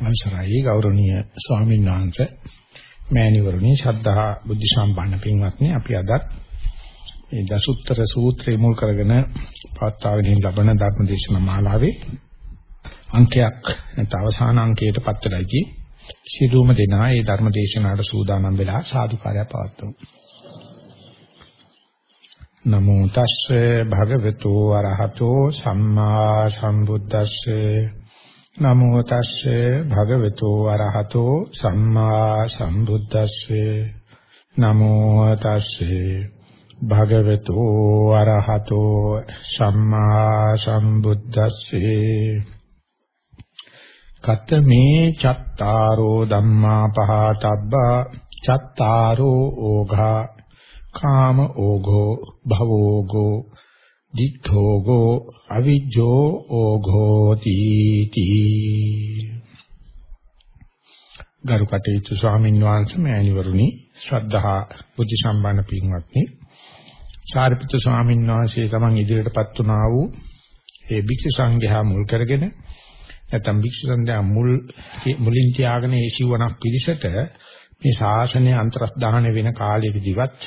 අවසරයි ගෞරවනීය ස්වාමීන් වහන්සේ. මෑණිවරුනි ශ්‍රද්ධා බුද්ධ සම්පන්න පින්වත්නි අපි අද මේ දසුත්තර සූත්‍රය මුල් කරගෙන පවත්වාගෙන ලබන ධර්ම දේශනා මාලාවේ අංකයක් නැත්නම් අවසාන අංකයට පත් වෙලායි සියලුම දෙනා මේ ධර්ම දේශනාවට සූදානම් වෙලා සාදුකාරය පවත්වමු. නමෝ තස්සේ භගවතු වරහතෝ සම්මා සම්බුද්දස්සේ නමෝ තස්සේ භගවතු වරහතෝ සම්මා සම්බුද්දස්සේ. නමෝ තස්සේ භගවතු වරහතෝ සම්මා සම්බුද්දස්සේ. කතමේ චත්තාරෝ ධම්මා පහතබ්බා. චත්තාරෝ ඕඝා. කාම ඕඝෝ භවෝඝෝ. දිඨෝගෝ අවිජ්ජෝ ඕඝෝති තී. ගරු කටයුතු ස්වාමීන් වහන්සේ මෑණිවරුනි ශ්‍රද්ධා බුද්ධ සම්පන්න පින්වත්නි. සාරිපුත්‍ර ස්වාමීන් වහන්සේ තමන් ඉදිරියටපත් වුණා වූ ඒ භික්ෂු සංඝයා මුල් කරගෙන නැත්නම් භික්ෂු සංඝයා මුල් මුලින් තියාගෙන ඒ සිවණක් පිළිසෙට මේ ශාසනය අන්තරස්දාන වෙන කාලයකදීවත්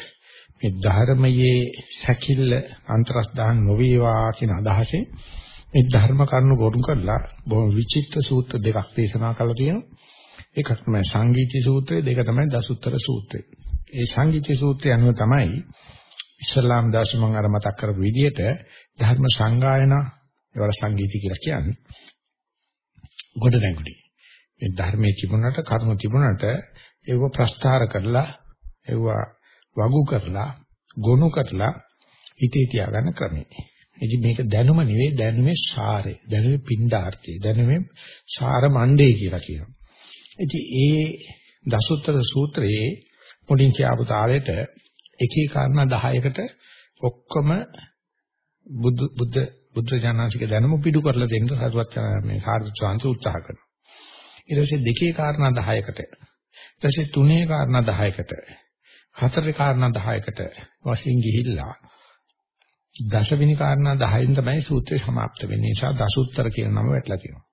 මේ ධර්මයේ සැකිල්ල අන්තරස්දාන නොවේවා කියන අදහසෙන් මේ ධර්ම කරුණු ගොනු කරලා බොහොම විචිත්‍ර සූත්‍ර දෙකක් දේශනා කළා තියෙනවා. එකක් තමයි සංගීති සූත්‍රය, දෙක තමයි දසුත්තර සූත්‍රය. ඒ සංගීති සූත්‍රය අනුව තමයි ඉස්ලාම් දාර්ශනික අර මතක් කරපු විදිහට ධර්ම සංගායන ඒවල සංගීති කියලා කියන්නේ. ගොඩ නැගුණි. මේ ධර්මයේ තිබුණාට කර්ම තිබුණාට ඒව ප්‍රස්තාර කරලා ඒවා වගු කරලා ගොනු කරලා හිතේ තියාගන්න ක්‍රමය. ඉතින් මේක දැනුම නෙවෙයි දැනුමේ සාරය. දැනුමේ පින්ඩාර්ථය. දැනුමේ සාර මණ්ඩේ කියලා කියනවා. ඉතින් ඒ දසුත්තර සූත්‍රයේ මුලින් කියපු තාලෙට එකේ කාරණා 10කට ඔක්කොම බුදු බුද්ධ බුද්ධ ඥානසික දැනුම පිටු කරලා දෙන්න සරුවත් මේ සාර්ථක සාන්ති උත්සාහ කරනවා. ඊට පස්සේ දෙකේ කාරණා 10කට ඊට පස්සේ තුනේ කාරණා 10කට හතරේ කාරණා 10කට වශයෙන් ගිහිල්ලා දශවෙනි කාරණා 10න් තමයි සූත්‍රය સમાપ્ત වෙන්නේ. ඒ නිසා දසුත්තර කියන නම වැටලා තියෙනවා.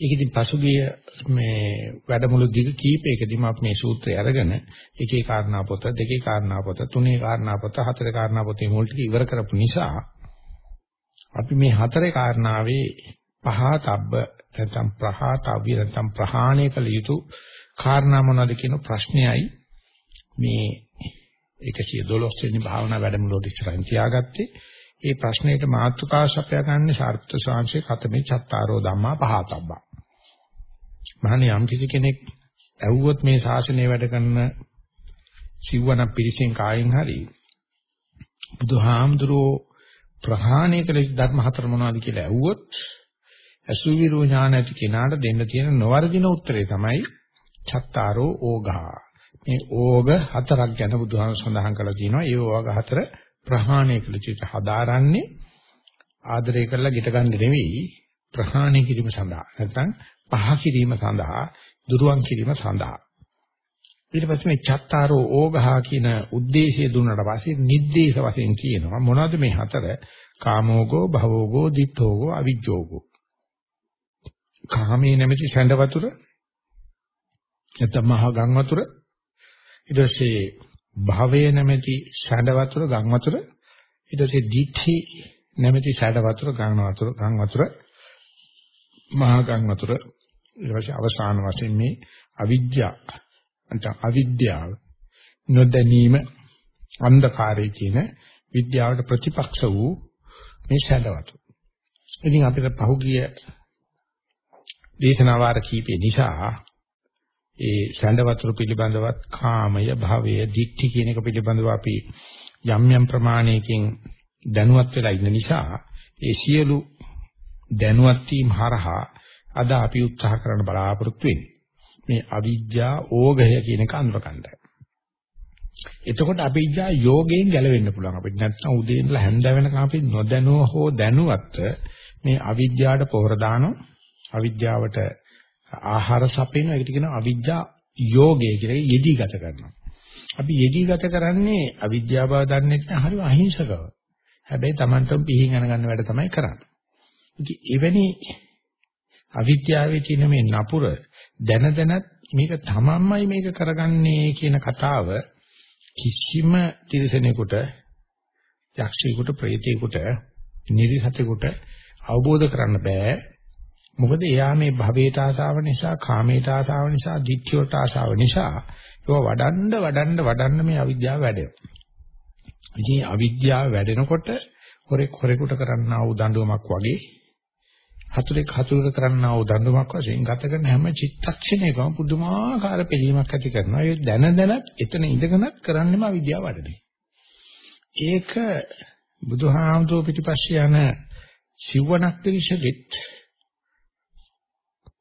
ඒක ඉතින් පසුගිය මේ වැඩමුළු දිග කීපයකදීම අපි මේ සූත්‍රය අරගෙන එකේ කාරණා පොත, දෙකේ කාරණා පොත, තුනේ කාරණා පොත, හතරේ කාරණා පොතේ මුල් ටික ඉවර කරපු නිසා අපි මේ හතරේ කාරණාවේ පහතබ්බ නැත්නම් ප්‍රහාතව්‍ය නැත්නම් ප්‍රහාණය කළ යුතු කාරණා මොනවද කියන ප්‍රශ්නයයි මේ 112 වෙනි භාවනා වැඩමුළුවට ඉස්සරහින් තියාගත්තේ ඒ ප්‍රශ්නෙට මාතෘකාව සපයා ගන්න සාර්ථක ශාංශේ කතමේ චත්තාරෝ ධම්මා පහතබ්බා. මහණේ යම් කිසි කෙනෙක් ඇව්වොත් මේ ශාසනය වැඩ කරන සිව්වන පිරිසෙන් කායින් හරි බුදුහාමුදුරෝ ප්‍රහාණය කළ ධර්ම හතර මොනවද කියලා ඇහුවොත් අසුවිරෝ ඥාන ඇති කෙනාට දෙන්න තියෙන නොවර්ධින උත්තරේ තමයි චත්තාරෝ ඕඝා මේ ඕග හතරක් ගැන බුදුහාම සඳහන් කළා කියනවා. ඒ ඕග හතර ප්‍රහාණය කළ යුතු හදාරන්නේ ආදරය කරලා ගිට ගන්න නෙවෙයි ප්‍රහාණය කිරීම සඳහා. නැත්නම් පහ කිරීම සඳහා, දුරුවන් කිරීම සඳහා. ඊට පස්සේ මේ චත්තාරෝ ඕගහා කියන ಉದ್ದೇಶය දුන්නාට පස්සේ නිද්දේශ වශයෙන් කියනවා මොනවද මේ හතර? කාමෝගෝ, භවෝගෝ, ditthෝගෝ, අවිජ්ජෝගෝ. කාමයේ නැමැති සැඬ වතුර නැත්නම් මහා ගම් වතුර ඊට පස්සේ භවය නැමැති ෂඩ වතුර ගම් වතුර ඊට පස්සේ දිඨි නැමැති ෂඩ වතුර ගම් වතුර ගම් වතුර මහා ගම් වතුර ඊට පස්සේ අවසාන වශයෙන් මේ අවිද්‍යාව නැත්නම් අවිද්‍යාව නොදැනීම අන්ධකාරය කියන විද්‍යාවට ප්‍රතිපක්ෂ වූ මේ ෂඩ වතුර. ඉතින් අපිට පහුගිය දේශනා වාර කීපේ නිසා ඒ සැඬ වතුර පිළිබඳවත් කාමය භවය දික්ටි කියන එක පිළිබඳව අපි යම් යම් ප්‍රමාණයකින් දැනුවත් වෙලා ඉන්න නිසා ඒ සියලු දැනුවත් වීම හරහා අද අපි උත්සාහ කරන බලාපොරොත්තු වෙන්නේ. මේ අවිජ්ජා ඕගය කියන එක අඳුරගන්නයි. එතකොට අවිජ්ජා යෝගයෙන් ගැලවෙන්න පුළුවන්. අපිට නැත්නම් උදේ ඉඳලා හැන්ද වෙනකම් අපි නොදැනුව හෝ දැනුවත් මේ අවිජ්ජාට පොහොර දානවා. අවිජ්ජාවට ආහාර සපේන එකට කියනවා අවිජ්ජා යෝගය කියලා යෙදී ගත කරනවා. අපි යෙදී ගත කරන්නේ අවිද්‍යාව බව දන්නේ නැහැ හරිම අහිංසකව. හැබැයි Tamanටම පිහින් අනගන්න වැඩ තමයි කරන්නේ. ඉතින් එවැනි අවිද්‍යාවේ තියෙන මේ නපුර දැන දැනත් මේක තමන්මයි මේක කරගන්නේ කියන කතාව කිසිම තිරසනෙකුට යක්ෂයෙකුට ප්‍රේතයෙකුට නිරිසතෙකුට අවබෝධ කරන්න බෑ මොකද එයා මේ භවයට ආසාව නිසා කාමයට ආසාව නිසා ditthියට ආසාව නිසා ඒවා වඩන්න වඩන්න වඩන්න මේ අවිද්‍යාව වැඩෙනවා ඉතින් අවිද්‍යාව වැඩෙනකොට හොරෙක් හොරෙකුට කරන්නා වූ දඬුවමක් වගේ හතුරෙක් හතුරට කරන්නා වූ දඬුවමක් වශයෙන් ගත කරන හැම චිත්තක්ෂණයකම පුදුමාකාර පිළීමක් ඇති කරනවා. ඒ දැන දැනත් එතන ඉඳගෙනත් කරන්නේම අවිද්‍යාව වඩනේ. ඒක බුදුහාමුදුරුවෝ පිටිපස්සේ යන සිවණක් පිරිසෙත්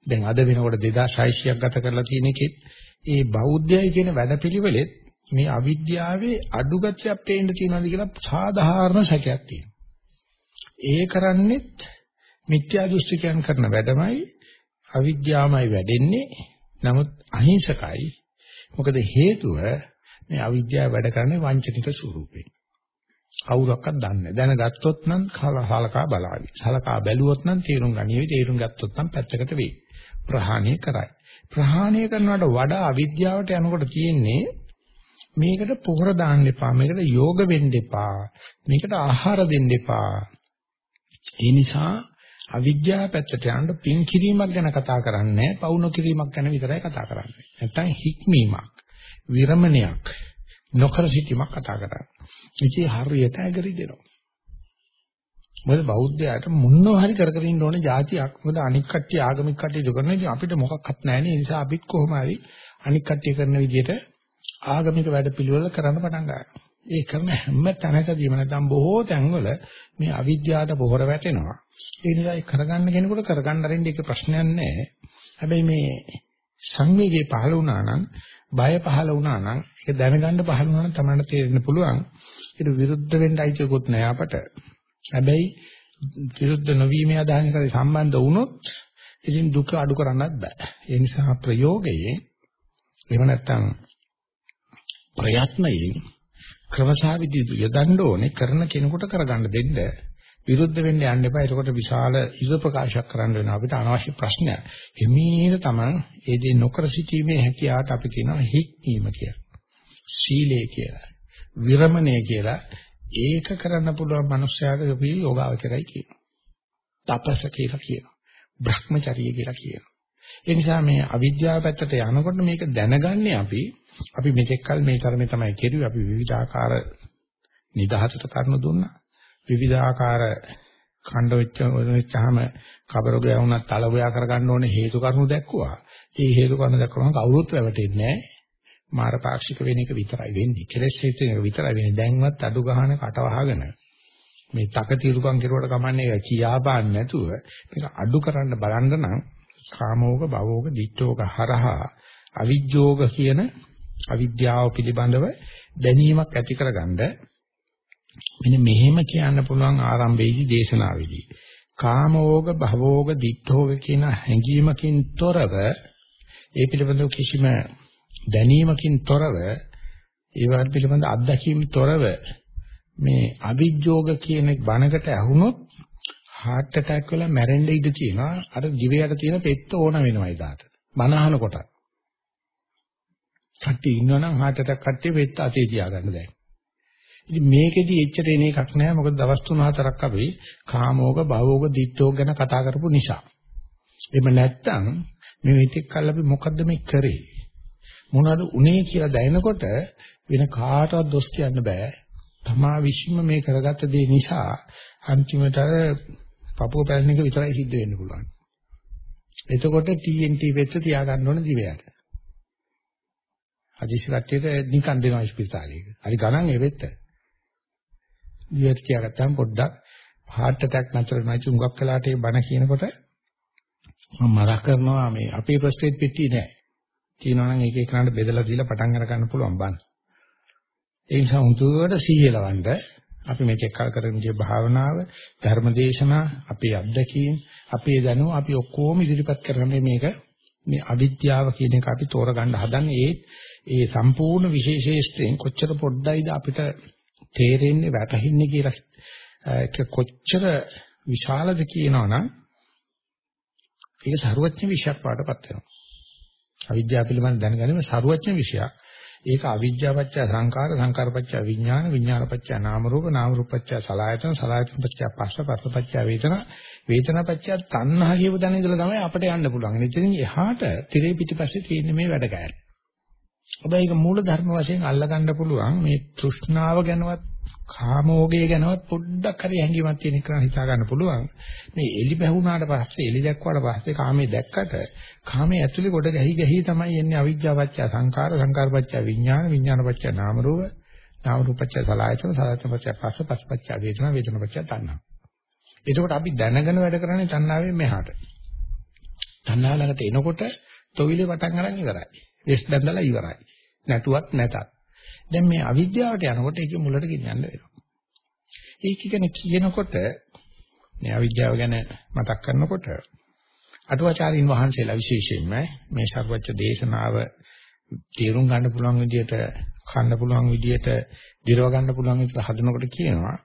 දැන් අද වෙනකොට 2600ක් ගත කරලා තියෙන එකෙත් ඒ බෞද්ධයයි කියන වැඩපිළිවෙලෙත් මේ අවිද්‍යාවේ අඩුගතියක් පේන්න තියෙනවාද කියලා සාධාරණ සැකයක් තියෙනවා. ඒ කරන්නේත් මිත්‍යා දෘෂ්ටිකයන් කරන වැඩමයි අවිද්‍යාවමයි වැඩෙන්නේ. නමුත් අහිංසකයි. මොකද හේතුව මේ අවිද්‍යාව වැඩ කරන්නේ වංචනික ස්වරූපේ. කවුරක්වත් දන්නේ නැහැ. දැනගත්තොත් නම් සලකා බලාවි. සලකා බැලුවොත් නම් තේරුම් ගනිවි. තේරුම් ගත්තොත් නම් පැත්තකට වෙයි. ප්‍රහාණය කරයි. ප්‍රහාණය කරනවට වඩා අවිද්‍යාවට යනකොට තියෙන්නේ මේකට පොහොර දාන්න එපා. මේකට යෝග වෙන්න එපා. මේකට ආහාර දෙන්න එපා. ඒ නිසා අවිද්‍යාව පැත්තට යන්න පින් කිරීමක් ගැන කතා කරන්නේ පවු නොකිරීමක් ගැන විතරයි කතා කරන්නේ. නැත්තම් හික්මීමක්, විරමණයක්, නොකර සිටීමක් කතා කරන්නේ. ඉතින් හරියට ඇගරි දෙනවා. මොකද බෞද්ධයාට මොනවා හරි කර කර ඉන්න ඕනේ જાතියක්. මොකද අනික් කට්ටිය ආගමික කට්ටිය කරන ඉතින් අපිට මොකක්වත් නැහැ නේ. ඒ නිසා අපිත් කොහොම හරි අනික් කට්ටිය කරන විදිහට ආගමික වැඩ පිළිවෙල කරන්න පටන් ගන්නවා. ඒ කරන හැම තැනකදීම නැත්නම් බොහෝ තැන්වල මේ අවිද්‍යාවට පොහොර වැටෙනවා. ඒ නිසා ඒ කරගන්න කෙනෙකුට කරගන්න අරින්න එක ප්‍රශ්නයක් නැහැ. හැබැයි මේ සංවේගය පහළ වුණා නම්, බය පහළ වුණා නම්, ඒක දැනගන්න පහළ වුණා නම් තමයි තේරෙන්න පුළුවන්. ඒක විරුද්ධ වෙන්න අයිතියකුත් නැහැ අපට. හැබැයි විරුද්ධ නොවීමේ අදහන කරේ සම්බන්ධ වුණොත් ඉතින් දුක අඩු කරන්නත් බෑ. ඒ නිසා ප්‍රයෝගයේ එහෙම නැත්නම් ප්‍රයත්නයෙන් ක්‍රමසාවිදි යොදන්න ඕනේ කරන කෙනෙකුට කරගන්න දෙන්න විරුද්ධ වෙන්න යන්න එපා. එතකොට විශාල ඉද ප්‍රකාශයක් කරන්න වෙන අපිට අනවශ්‍ය ප්‍රශ්නයක්. හිමීට තමයි ඒ දේ නොකර සිටීමේ හැකියාවට අපි කියනවා හික්මීම කියලා. සීලය කියලා. විරමණය කියලා. ඒක කරන්න පුළුවන් මනුස්සයාට අපි යෝගාවචරයි කියනවා. තපස කියලා කියනවා. භ්‍රමචර්ය කියලා කියනවා. ඒ නිසා මේ අවිද්‍යාව පැත්තට යනකොට මේක දැනගන්නේ අපි අපි මෙතෙක් කල මේ තරමේ තමයි කෙරුවේ අපි විවිධාකාර නිදහසට කරුණු දුන්නා. විවිධාකාර ඛණ්ඩ වෙච්ච වෙච්චාම කබරෝගය වුණත් තලගොයා කරගන්න ඕනේ හේතු කාරණු දැක්කුවා. ඒ හේතු කාරණු දැක්කම කවුරුත් රැවටෙන්නේ නැහැ. මාර පාක්ෂික වෙන එක විතරයි වෙන්නේ. කෙලෙස් හේතු එක විතරයි වෙන්නේ. දැන්වත් අඩු ගහන කට වහගෙන මේ තක తీරුකම් කෙරුවට කමන්නේ කියා බාන්න නැතුව මේක අඩු කරන්න බලන්න නම් කාමෝග භවෝග දිට්ඨෝග හරහා අවිජ්ජෝග කියන අවිද්‍යාව පිළිබඳව දැනීමක් ඇති කරගන්න මෙන්න මෙහෙම කියන්න පුළුවන් ආරම්භයේදී දේශනාවේදී කාමෝග භවෝග දිට්ඨෝග කියන හැඟීමකින් තොරව ඒ පිළිබඳව කිසිම දැනීමකින් තොරව ඒ වගේ පිළිබඳ අත්දැකීම් තොරව මේ අවිජ්ජෝග කියන බණකට ඇහුනොත් heart attack වෙලා මැරෙන්න ඉඩ තියෙනවා. අර දිවයට තියෙන පෙත්ත ඕන වෙනවා එදාට. බණ අහනකොට කට්ටිය ඉන්නවනම් heart attack කට්ටිය පෙත්ත අතේ තියාගන්න දැන්. ඉතින් මේකෙදි එච්චර එන එකක් නෑ. මොකද දවස් 3-4ක් අපි කාමෝග භවෝග දිට්ඨෝග ගැන කතා කරපු නිසා. එහෙම නැත්තම් මේ විතික් කල් අපි මොකද්ද මේ කරේ? මොනවද උනේ කියලා දැනනකොට වෙන කාටවත් දොස් කියන්න බෑ. තමා විශ්ීම මේ කරගත්ත දේ නිසා අන්තිමට අර පපුව පැලෙන එක විතරයි සිද්ධ වෙන්න පුළුවන්. එතකොට TNT වෙච්ච තියාගන්න ඕන දිවයට. අදිශි කට්ටියට නිකන් දෙනවා ඉස්පිරිතාලේක. හරි ගණන් ඒ වෙත්ත. දිවට තියාගත්තාම පොඩ්ඩක් heart attack නැතර නැති උඟක් කලාට ඒ බණ කියනකොට මම මතක් කරනවා මේ අපේ ප්‍රස්ටේට් පෙට්ටිය නෑ. තියෙනවා නම් ඒක එකනට බෙදලා දීලා පටන් අර ගන්න පුළුවන් බණ. ඒ නිසා උන්තුවට සීයලවන්න අපි මේක කල් කරගෙන ගිය භාවනාව, ධර්මදේශනා, අපේ අත්දැකීම්, අපේ දැනුම අපි ඔක්කොම ඉදිරිපත් කරන්නේ මේක මේ අවිද්‍යාව කියන එක අපි තෝරගන්න හදන්නේ ඒ ඒ සම්පූර්ණ විශේෂේෂ්ත්‍රයෙන් කොච්චර පොඩ්ඩයිද අපිට තේරෙන්නේ වැටහින්නේ කියලා කොච්චර විශාලද කියනවනම් ඒක ਸਰුවඥ විශයක් වාටපත් වෙනවා. අවිද්‍යාව පිළිබඳ දැනගැනීම ਸਰුවඥ විශයක්. ඒක අවිද්‍යාවච්ච සංකාර සංකාරපච්ච විඥාන විඥානපච්ච නාම රූප නාම රූපච්ච සලආයතන සලආයතනපච්ච පස්ස පස්සපච්ච වේදන වේදනපච්ච තණ්හා කියව දැන ඉඳලා තමයි අපිට යන්න පුළුවන්. ඉතින් එහාට tire පිටිපස්සේ තියෙන මේ වැඩ කෑල්ල. හැබැයි ඒක මූල ධර්ම වශයෙන් අල්ලගන්න පුළුවන් මේ තෘෂ්ණාව ගැනවත් කාමෝගය ගැනවත් පොඩ්ඩක් හරි හැඟීමක් තියෙන එක හිතා ගන්න පුළුවන්. මේ එලි බැහුණාට පස්සේ එලි දැක්වාට පස්සේ කාමයේ දැක්කට කාමයේ ඇතුලේ කොට ගැහි ගැහි තමයි එන්නේ අවිජ්ජාපච්චය සංඛාර සංඛාරපච්චය විඥාන විඥානපච්චය නාම රූප නාම රූපච්චය සලආයතන සලආයතනපච්චය පස්ස පස්සපච්චය වේදනා වේදනාපච්චය තණ්හා. එතකොට අපි දැනගෙන වැඩ කරන්නේ තණ්හාවෙන් මෙහාට. තණ්හාව ළඟට එනකොට තොවිලේ වටන් අරන් ඉවරයි. වෙස් බැඳලා ඉවරයි. නැතුවත් නැතත්. දැන් මේ අවිද්‍යාවට යනකොට ඒක මුලට ගෙනියන්න වෙනවා. ඒක ගැන කියනකොට මේ අවිද්‍යාව ගැන මතක් කරනකොට අටුවාචාරින් වහන්සේලා විශේෂයෙන්ම මේ සර්වච්ඡ දේශනාව තේරුම් ගන්න පුළුවන් විදිහට කන්න පුළුවන් විදිහට දිරව ගන්න පුළුවන් විදිහට හදනකොට කියනවා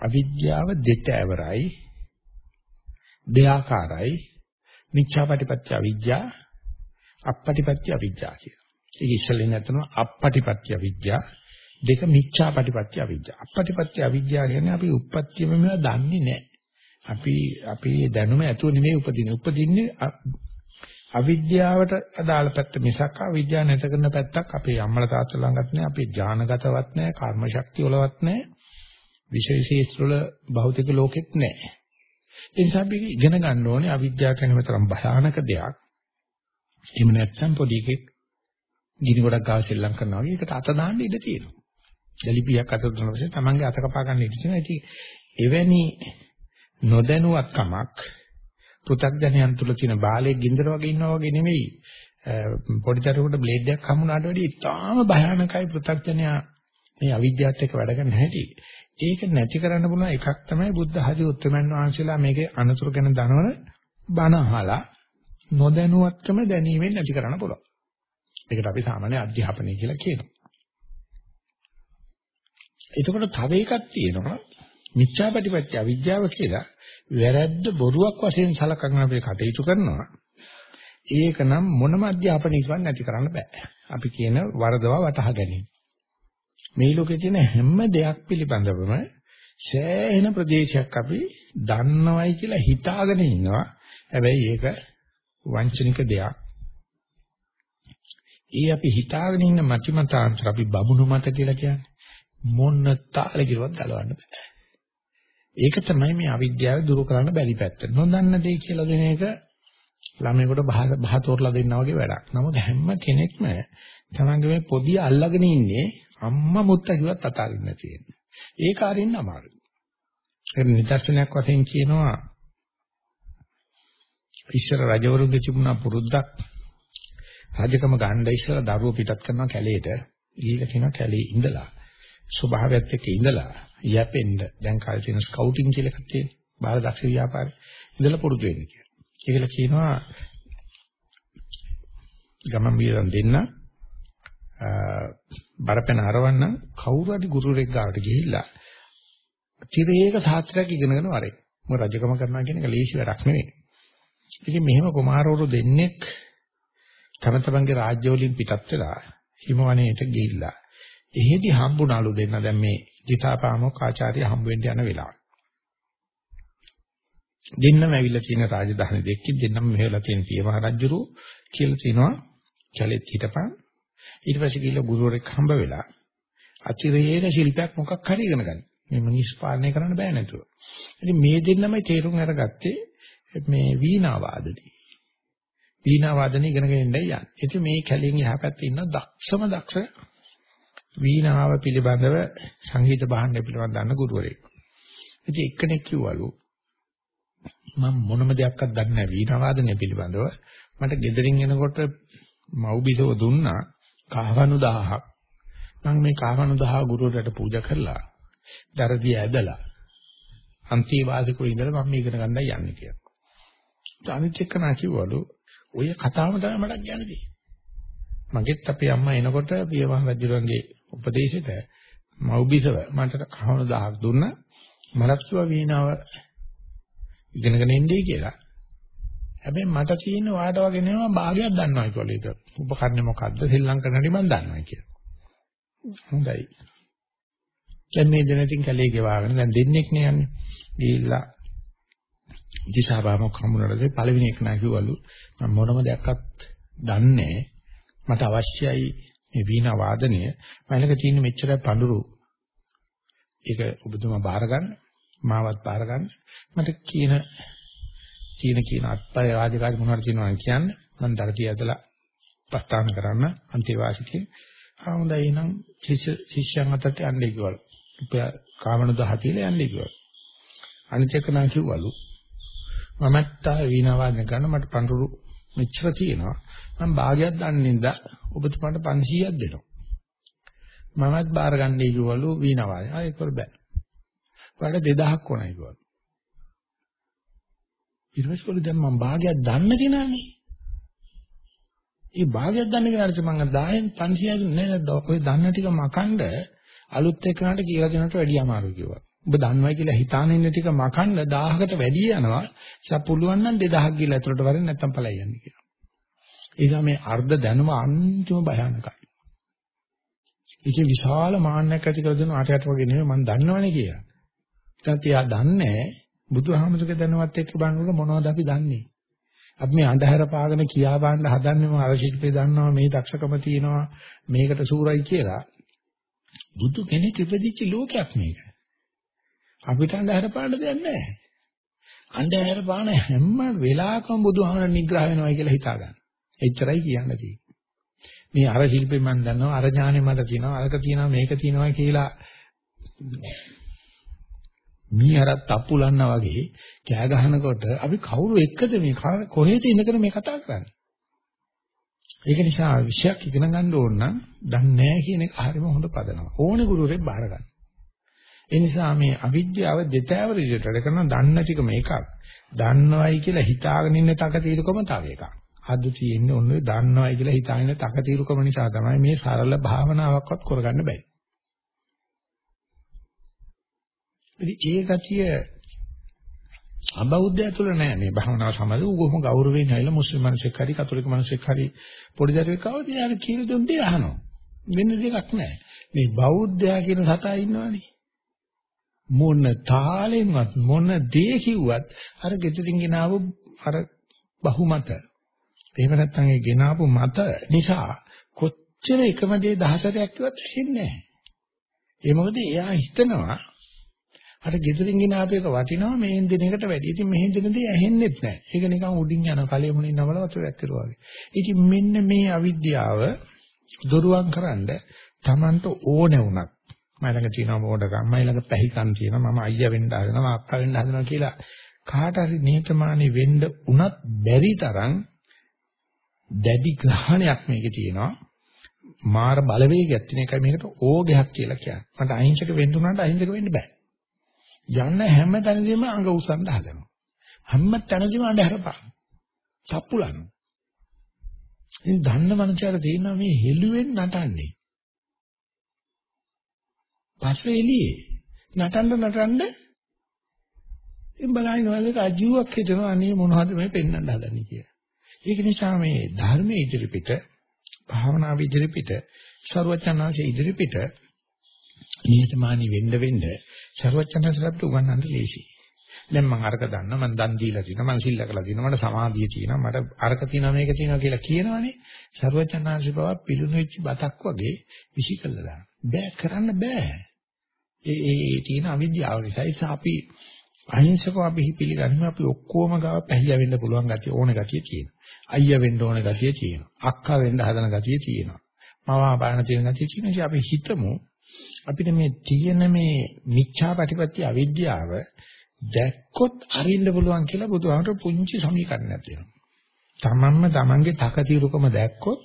අවිද්‍යාව දෙතෑවරයි දෙආකාරයි මිච්ඡාපටිපත්‍ය අවිද්‍යා අපපටිපත්‍ය අවිද්‍යා කියලා. ඒක ඉස්සෙල්ලින් නැතන අපපටිපත්‍ය අවිද්‍යා දෙක මිච්ඡාපටිපත්‍ය අවිද්‍යා. අපපටිපත්‍ය අවිද්‍යාව කියන්නේ අපි උප්පත්තියම මේවා දන්නේ නැහැ. අපි අපි දැනුම ඇතුව නෙමෙයි උපදින්නේ. උපදින්නේ අවිද්‍යාවට අදාළ පැත්ත මිසක් අවිද්‍යාව නැත කරන පැත්තක් අපේ අම්මලා තාත්තලා ළඟත් නැහැ. අපේ ඥානගතවත් නැහැ. කර්ම ශක්තිය වලවත් නැහැ. විශේෂීස් වල භෞතික ලෝකෙත් නැහැ. ඒ නිසා අපි ඉගෙන ගන්න ඕනේ අවිද්‍යාව කියන මෙතරම් භයානක දෙයක්. එහෙම නැත්නම් පොඩි එකෙක් ගිනි ගොඩක් ගාව සෙල්ලම් කරනවා වගේ ඒකට අත දාන්න ඉඩ තියෙනවා. ජලිපියක් අත දුන්නා පස්සේ තමන්ගේ අත කපා ගන්න ඉඩ තියෙනවා. ඉතින් එවැනි නොදැනුවත්කමක් පෘථග්ජනයන් තුල තියෙන බාලයේ ගින්දර වගේ ඉන්නවා වගේ නෙමෙයි. පොඩි දරුවෙකුට බ්ලේඩ් එකක් හමුනාට වැඩිය ඉතාම භයානකයි පෘථග්ජනයා මේ අවිද්‍යාවත් එක්ක වැඩ කරන්න හැටි. ඒක නැති කරන්න පුළුවන් එකක් තමයි බුද්ධ හරි උත්තරමන් වහන්සේලා මේකේ අනුතුරු ගැන දනවන බණ අහලා නොදැනුවත්කම දැනීමෙන් නැති කරන්න පුළුවන්. ඒකට අපි සාමාන්‍ය අධ්‍යාපනය කියලා කියනවා. එතකොට තව එකක් තියෙනවා මිච්ඡාපටිපත්‍ය අවිද්‍යාව කියලා වැරද්ද බොරුවක් වශයෙන් සලකන අපි කටයුතු කරනවා. ඒක නම් මොනම අධ්‍යාපනයකින්වත් නැති කරන්න බෑ. අපි කියන වරදවා වටහා ගැනීම. මේ ලෝකේ තියෙන හැම දෙයක් පිළිබඳවම සෑහෙන ප්‍රදේශයක් අපි දන්නවයි කියලා හිතාගෙන ඉන්නවා. හැබැයි ඒක වංචනික දෙයක්. ඒ අපි හිතාගෙන ඉන්න මතිමතාන්තර අපි බමුණු මත කියලා කියන්නේ මොන තාලේ කිරුවත් ගලවන්න බෑ. ඒක තමයි මේ අවිද්‍යාව දුරු කරන්න බැරි පැත්ත. නොදන්න දේ කියලා දෙන එක ළමයෙකුට බහ තෝරලා දෙන්නා වගේ වැඩක්. නමුත් හැම කෙනෙක්ම තමන්ගේ මේ පොදිය අල්ලගෙන ඉන්නේ අම්මා මුත්තා කිව්වත් අතාරින්න තියෙන්නේ. ඒක අරින්න අමාරුයි. ඒක නිදර්ශනයක් වශයෙන් කියනවා ඉස්සර රජවරුන්ගේ තිබුණා පුරුද්දක් රජකම ගන්න ඉස්සර දරුවෝ පිටත් කරනවා කැලේට. ගිහිල්ලා කියනවා කැලේ ඉඳලා ස්වභාවයත් එක්ක ඉඳලා යැපෙන්න දැන් කාලේ තියෙන ස්කවුටින් කියලා එකක් තියෙනවා. බාහිර දක්ෂ ව්‍යාපාරේ ඉඳලා පුරුදු වෙන්න කියලා. ඒකල කියනවා ගමන් බියරන් දෙන්න බරපැන අරවන්න කවුරු හරි ගුරුවරයෙක් ගාවට ගිහිල්ලා තිරේක සාත්‍රයක් ඉගෙනගෙන වරේ. මොකද රජකම කරනවා කියන එක ලේසි වැඩක් නෙවෙයි. ඉතින් මෙහෙම කුමාරවරු දෙන්නෙක් තම තමන්ගේ රාජ්‍ය වලින් පිටත් වෙලා හිමවණේට ගිහිල්ලා එහෙදි හම්බුණාලු දෙන්න දැන් මේ දිතාපාමොක් ආචාර්ය හම්බ වෙන්න යන වෙලාව. දෙන්නම ඇවිල්ලා තියෙන රාජධානි දෙකකින් දෙන්නම මෙහෙवला තියෙන පිය මහ රජුරු කියලා තිනවා චලෙත් හිටපන් ඊට පස්සේ ගිහලා ගුරුවරෙක් හම්බ වෙලා අතිරේක ශිල්පයක් මොකක් හරි ඉගෙන ගන්න. මේ මිනිස් පාලනය කරන්න බෑ නේතුව. ඉතින් මේ දෙන්නමයි තේරුම් අරගත්තේ මේ වීණා වාදනය. වීණා වාදනය ඉගෙනගෙන ඉන්නයි යන්නේ. ඉතින් මේ කැලෙන් එහා පැත්තේ ඉන්න දක්ෂම දක්ෂ වීණාව පිළිබඳව සංගීත භාණ්ඩ පිළිබඳව දන්න ගුරුවරයෙක්. ඉතින් එක්කෙනෙක් කිව්වලු මම මොනම දෙයක්වත් දන්නේ නැහැ වීණා වාදනය පිළිබඳව. මට ගෙදරින් එනකොට මව්බිසව දුන්නා කහවණු 1000ක්. මම මේ කහවණු 1000 ගුරුවරයාට පූජා කරලා දරදී ඇදලා අන්තිවාසිකෝ ඉඳලා මම ඉගෙන ගන්නයි යන්නේ කියලා. අනිත් එක්කනා කිව්වලු ඔය කතාවම තමයි මට කියන්නේ. මගෙත් අපේ අම්මා එනකොට පියමහ රජුරන්ගේ උපදේශයට මව්බිසව මට කහවණු 1000ක් දුන්නා. මලක්ෂුව වීණාව ඉගෙනගෙන ඉන්නේ කියලා. හැබැයි මට තියෙන වාට වගේ නෙවෙයි භාගයක් දන්නවා කියලා ඒක. උපකරණය මොකද්ද? ශ්‍රී ලංකන් හැටි මම දන්නවා කියලා. හොඳයි. දැන් මේ දෙනටින් කැලේ ගෙවාගෙන දැන් දෙන්නෙක් නේ යන්නේ. ගිහිල්ලා දිශාභාමක හමුනරද පළවෙනි එක නා කිව්වලු. මම මොනම දෙයක්වත් දන්නේ මට අවශ්‍යයි මේ වීණා වාදනය. මයිලක තියෙන මෙච්චර පඳුරු. ඒක ඔබතුමා බාර ගන්න. මාවත් බාර ගන්න. මට කියන කියන කියන අත්පය රාජකාරි මොනවද කියනවා කියන්නේ. මම දරතිය ඇදලා ප්‍රස්තාන කරන්න. අන්තිවාසිකේ ආ හොඳයි. එහෙනම් ශිෂ්‍ය ශිෂ්‍යයන් අතරට යන්නේ කිව්වලු. කාමන දහ කියලා යන්නේ කිව්වලු. අනිත් එක නම් කිව්වලු. මමත් ආ වීණා වාදනය කරන මට පඳුරු මෙච්චර තියෙනවා. මම භාගයක් දන්නේ නැද ඔබතුමාට 500ක් දෙනවා. මමත් බාර ගන්නයි කිව්වලු වීණා වාදනය. ආ ඒක බෑ. ඔයාලට 2000ක් ඕනයි කිව්වලු. ඊට පස්සේ කොළු දැන් මම භාගයක් දන්න කෙනානේ. ඒ භාගයක් දන්න කෙනාට මම 10න් 500ක් නෑ නේද? ඔය දන්න ටික මකන්න අලුත් එක්කනට කියලා දෙනට වැඩිය අමාරුයි කිව්වා ඔබ දන්නවයි කියලා හිතාන ඉන්න ටික මකන්න 1000කට වැඩි යනවා. ඒක පුළුවන් නම් 2000ක් ගිහලා ඇතුළට වරෙන් නැත්තම් පළයි යන්නේ කියලා. ඒ නිසා මේ අර්ධ දැනුම අන්තිම භයානකයි. ඒකේ විශාල මාන්නයක් ඇති කර දෙන ආටයට වගේ නෙමෙයි මම දන්නවනේ කියලා. ඒත් එයා දන්නේ බුදුහාමුදුරගේ දැනුවත් එක්ක බලනකොට මොනවද අපි දන්නේ? අපි මේ අන්ධහැර පාගන කියා බාන්න හදන්නේම අර ශිල්පේ දන්නවා මේ දක්ෂකම තියෙනවා මේකට සූරයි කියලා. බුදු කෙනෙක් ඉපදිච්ච ලෝකයක් මේක. අපිට අන්ධහැර පාන්න දෙයක් නැහැ. අන්ධහැර පාන හැම වෙලාවකම බුදුහාමර නිග්‍රහ වෙනවා කියලා හිතා ගන්න. එච්චරයි කියන්න තියෙන්නේ. මේ අර ශිල්පේ මම දන්නවා අර ඥානෙ මට තියෙනවා අරක තියෙනවා මේක තියෙනවා කියලා මී අරත් අප්පුලන්නා වගේ කෑ ගහනකොට අපි කවුරු එක්කද මේ කොහෙද ඉඳගෙන මේ කතා කරන්නේ? ඒක නිසා විශයක් ඉගෙන ගන්න ඕන නම් දන්නේ නැහැ කියන එක හරිම හොඳ පදනම. ඕනේ ගුරුවරයෙක් බාර ගන්න. ඒ නිසා මේ අවිද්‍යාව දෙතෑවර විදිහට වැඩ කරන දන්න ටික මේකක්. දන්නවයි කියලා හිතාගෙන ඉන්න තකතිරකම තව එකක්. අද තියෙන්නේ ඔන්නේ දන්නවයි කියලා හිතාගෙන තකතිරකම නිසා තමයි මේ සරල භාවනාවක්වත් කරගන්න බැරි. ඉතින් ඒ ගතිය අබෞද්ධය තුල නෑ මේ භාවනාව සමග උගොම ගෞරවයෙන් ඇවිල්ලා මුස්ලිම් මිනිස්සෙක් හරි කතෝලික මිනිස්සෙක් හරි පොඩි දරුවෙක් ආවද යාර කියලා දුන්නේ අහනවා. වෙන දෙයක් නෑ. මේ බෞද්ධයා කියන සතා ඉන්නවනේ. මොන තාලෙන්වත් මොන දේ කිව්වත් අර ගෙදරින් ගෙනාවු අර බහුමත එහෙම නැත්නම් ඒ ගෙනාවු මත නිසා කොච්චර එකම දේ දහසරයක් කිව්වත් ඇහෙන්නේ නැහැ. ඒ මොකද එයා හිතනවා අර ගෙදරින් ගෙනාවු එක වටිනවා මේ දෙන එකට වැඩි. ඉතින් මෙහෙන් දෙන දේ ඇහෙන්නේත් නැහැ. ඒක නිකන් උඩින් යන කලෙ මුණින් නවල වතුරක් කරුවා වගේ. ඉතින් මෙන්න මේ අවිද්‍යාව දොරුවන් කරන්න Tamanට ඕන වුණත් මම ළඟ තියෙනවා මෝඩකම් මම ළඟ පැහිකම් තියෙනවා මම අයියා වෙන්න හදනවා මම අක්කා වෙන්න හදනවා කියලා කාට හරි නිහතමානී වෙන්න උනත් බැරි තරම් දැඩි ග්‍රහණයක් මේකේ තියෙනවා. මාර බලවේගයක් තියෙන එකයි මේකට ඕගයක් කියලා කියන්නේ. මට අහිංසක වෙන්න උනාට අහිංසක වෙන්න බෑ. යන්න හැම තැනදීම අඟ උස්සන්න හදනවා. හැම තැනදීම අඬ හැරපා සප්පුලන ඉතින් දන්න මනුස්සයර තියෙනවා මේ හෙළුවෙන් නටන්නේ. පස්ස එළියේ. නටන්න නටන්න ඉතින් බලහින වලට අජීවයක් හිතෙනවා අනේ මොනවද මේ පෙන්වන්න හදන්නේ කියලා. ඒක නිසා මේ ධර්මයේ ඉදිරිපිට භාවනා ඉදිරිපිට ਸਰවචනාංශයේ ඉදිරිපිට නිහතමානී වෙන්න වෙන්න ਸਰවචනාංශයට උගන්වන්න ලේසි. දැන් මම අරක දන්නා මම දන් දීලා තියෙනවා මම සිල්ලා කරලා තියෙනවා මට සමාධිය තියෙනවා මට අරක තියෙනවා මේක තියෙනවා කියලා කියනවනේ ਸਰවචනාංශය බව පිළිණු වෙච්ච බතක් වගේ විසි කළා දාන. බෑ කරන්න බෑ. ඒ ඒ තියෙන අවිද්‍යාව නිසා ඒක අපි අහිංසකව අපි පිළිගන්නේ අපි ඔක්කොම ගාව පැහිය වෙන්න පුළුවන් ගතිය ඕන ගතිය තියෙනවා. අයියා වෙන්න ඕන ගතිය තියෙනවා. අක්කා වෙන්න හදන ගතිය තියෙනවා. මම බලන තියෙන ගතිය තියෙනවා. ඉතින් අපි හිතමු අපිට මේ තියෙන මේ මිච්ඡා ප්‍රතිපත්ති අවිද්‍යාව දැක්කොත් අරින්න පුළුවන් කියලා බුදුහාමර පුංචි සමීකරණයක් තියෙනවා. තමන්ම තමන්ගේ තකතිරුකම දැක්කොත්,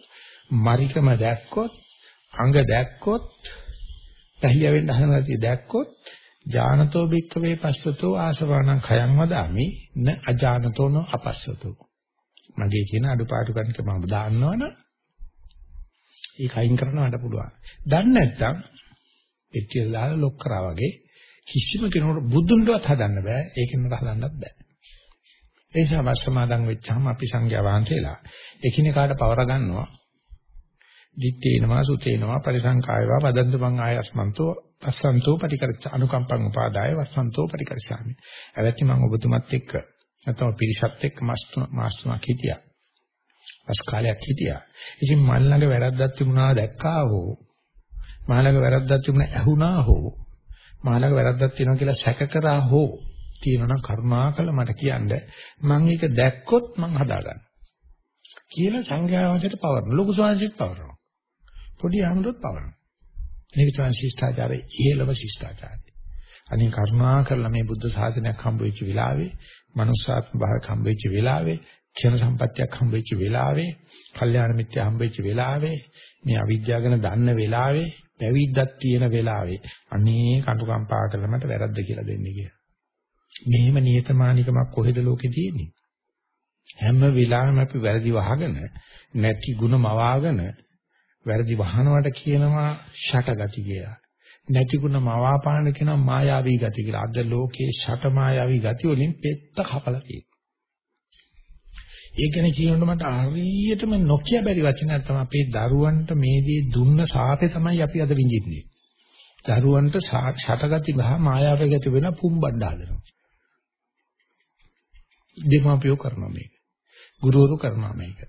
මරිකම දැක්කොත්, අංග දැක්කොත් පැහිය වෙන්න හදන ගතිය දැක්කොත් ඥානතෝ භික්කවේ පස්සතෝ ආසවාණං khයං වදාමි න අජානතෝ න අපස්සතෝ මගේ කියන අඩුපාඩු කන්ක මම දාන්නවනම් ඒක අයින් කරනවට පුළුවන්. දන්නේ නැත්නම් පිටිය දාලා ලොක් කරා වගේ කිසිම කෙනෙකුට බුදුන්වත් හදන්න බෑ. ඒකෙන් හදන්නත් බෑ. ඒ නිසා වස්සමාදන් වෙච්චාම අපි සංඝයා වහන්සේලා එකිනෙකාට පවර ගන්නවා. දිත්තේනවා සුතේනවා පරිසංකායවා වදන්ත මං ආයස්මන්තෝ අස්සන්තෝ පටිකරච්ච අනුකම්පං උපාදාය වස්සන්තෝ පටිකරසාමි. එවැත්ටි මං ඔබතුමත් එක්ක නැත්නම් පිරිසත් එක්ක මාස් තුනක් හිටියා. පස් කාලයක් හිටියා. ඉතින් මල් ළඟ වැරද්දක් තිබුණා දැක්කා හෝ මල් ළඟ වැරද්දක් තිබුණා ඇහුණා හෝ මල් ළඟ වැරද්දක් තියෙනවා කියලා සැක කරා හෝ තියෙනවා කරුණාකර මට කියන්න මම ඒක දැක්කොත් මම හදාගන්න. කියලා සංඝයා වහන්සේට පවරන ලොකු ස්වාමීන් පවරනවා. පොඩි ආමුදොත් පවරනවා. මේක තමයි ශිෂ්ටාචාරයේ ඉහළම ශිෂ්ටාචාරය. අනික කරුණාකරලා මේ බුද්ධ ශාසනයක් හම්බ වෙච්ච වෙලාවේ, manussාත්ම භාවයක් හම්බ වෙච්ච වෙලාවේ, ක්ෂණ සම්පත්තියක් හම්බ වෙච්ච වෙලාවේ, කල්යාණ මිත්‍ය හම්බ වෙච්ච වෙලාවේ, මේ අවිද්‍යාව ගැන දන්න වෙලාවේ, පැවිද්දක් තියෙන වෙලාවේ අනේ කටුකම්පා කරලා මට වැරද්ද කියලා දෙන්න කියලා. මෙහෙම නියතමානිකමක් කොහෙද ලෝකේ තියෙන්නේ? හැම වෙලාවෙම අපි වැරදි වහගෙන නැති ಗುಣ මවාගෙන වැරදි වහනවට කියනවා ෂටගති කියලා. නැති ಗುಣ මවාපාන කියනවා මායාවී ගති කියලා. අද ලෝකේ ෂට මායාවී ගති වලින් පෙත්ත කපලා තියෙනවා. ඒ ගැන කියනකොට මට හරියටම නොකිය බැරි වචනයක් තමයි අපේ දරුවන්ට මේ දේ දුන්න සාපේ තමයි අපි අද විඳින්නේ. දරුවන්ට ෂටගති බහ මායාවේ ගති වෙන පුම්බණ්ඩ හදනවා. දෙමාපියෝ කරනවා මේක. ගුරුවරු කරනවා මේක.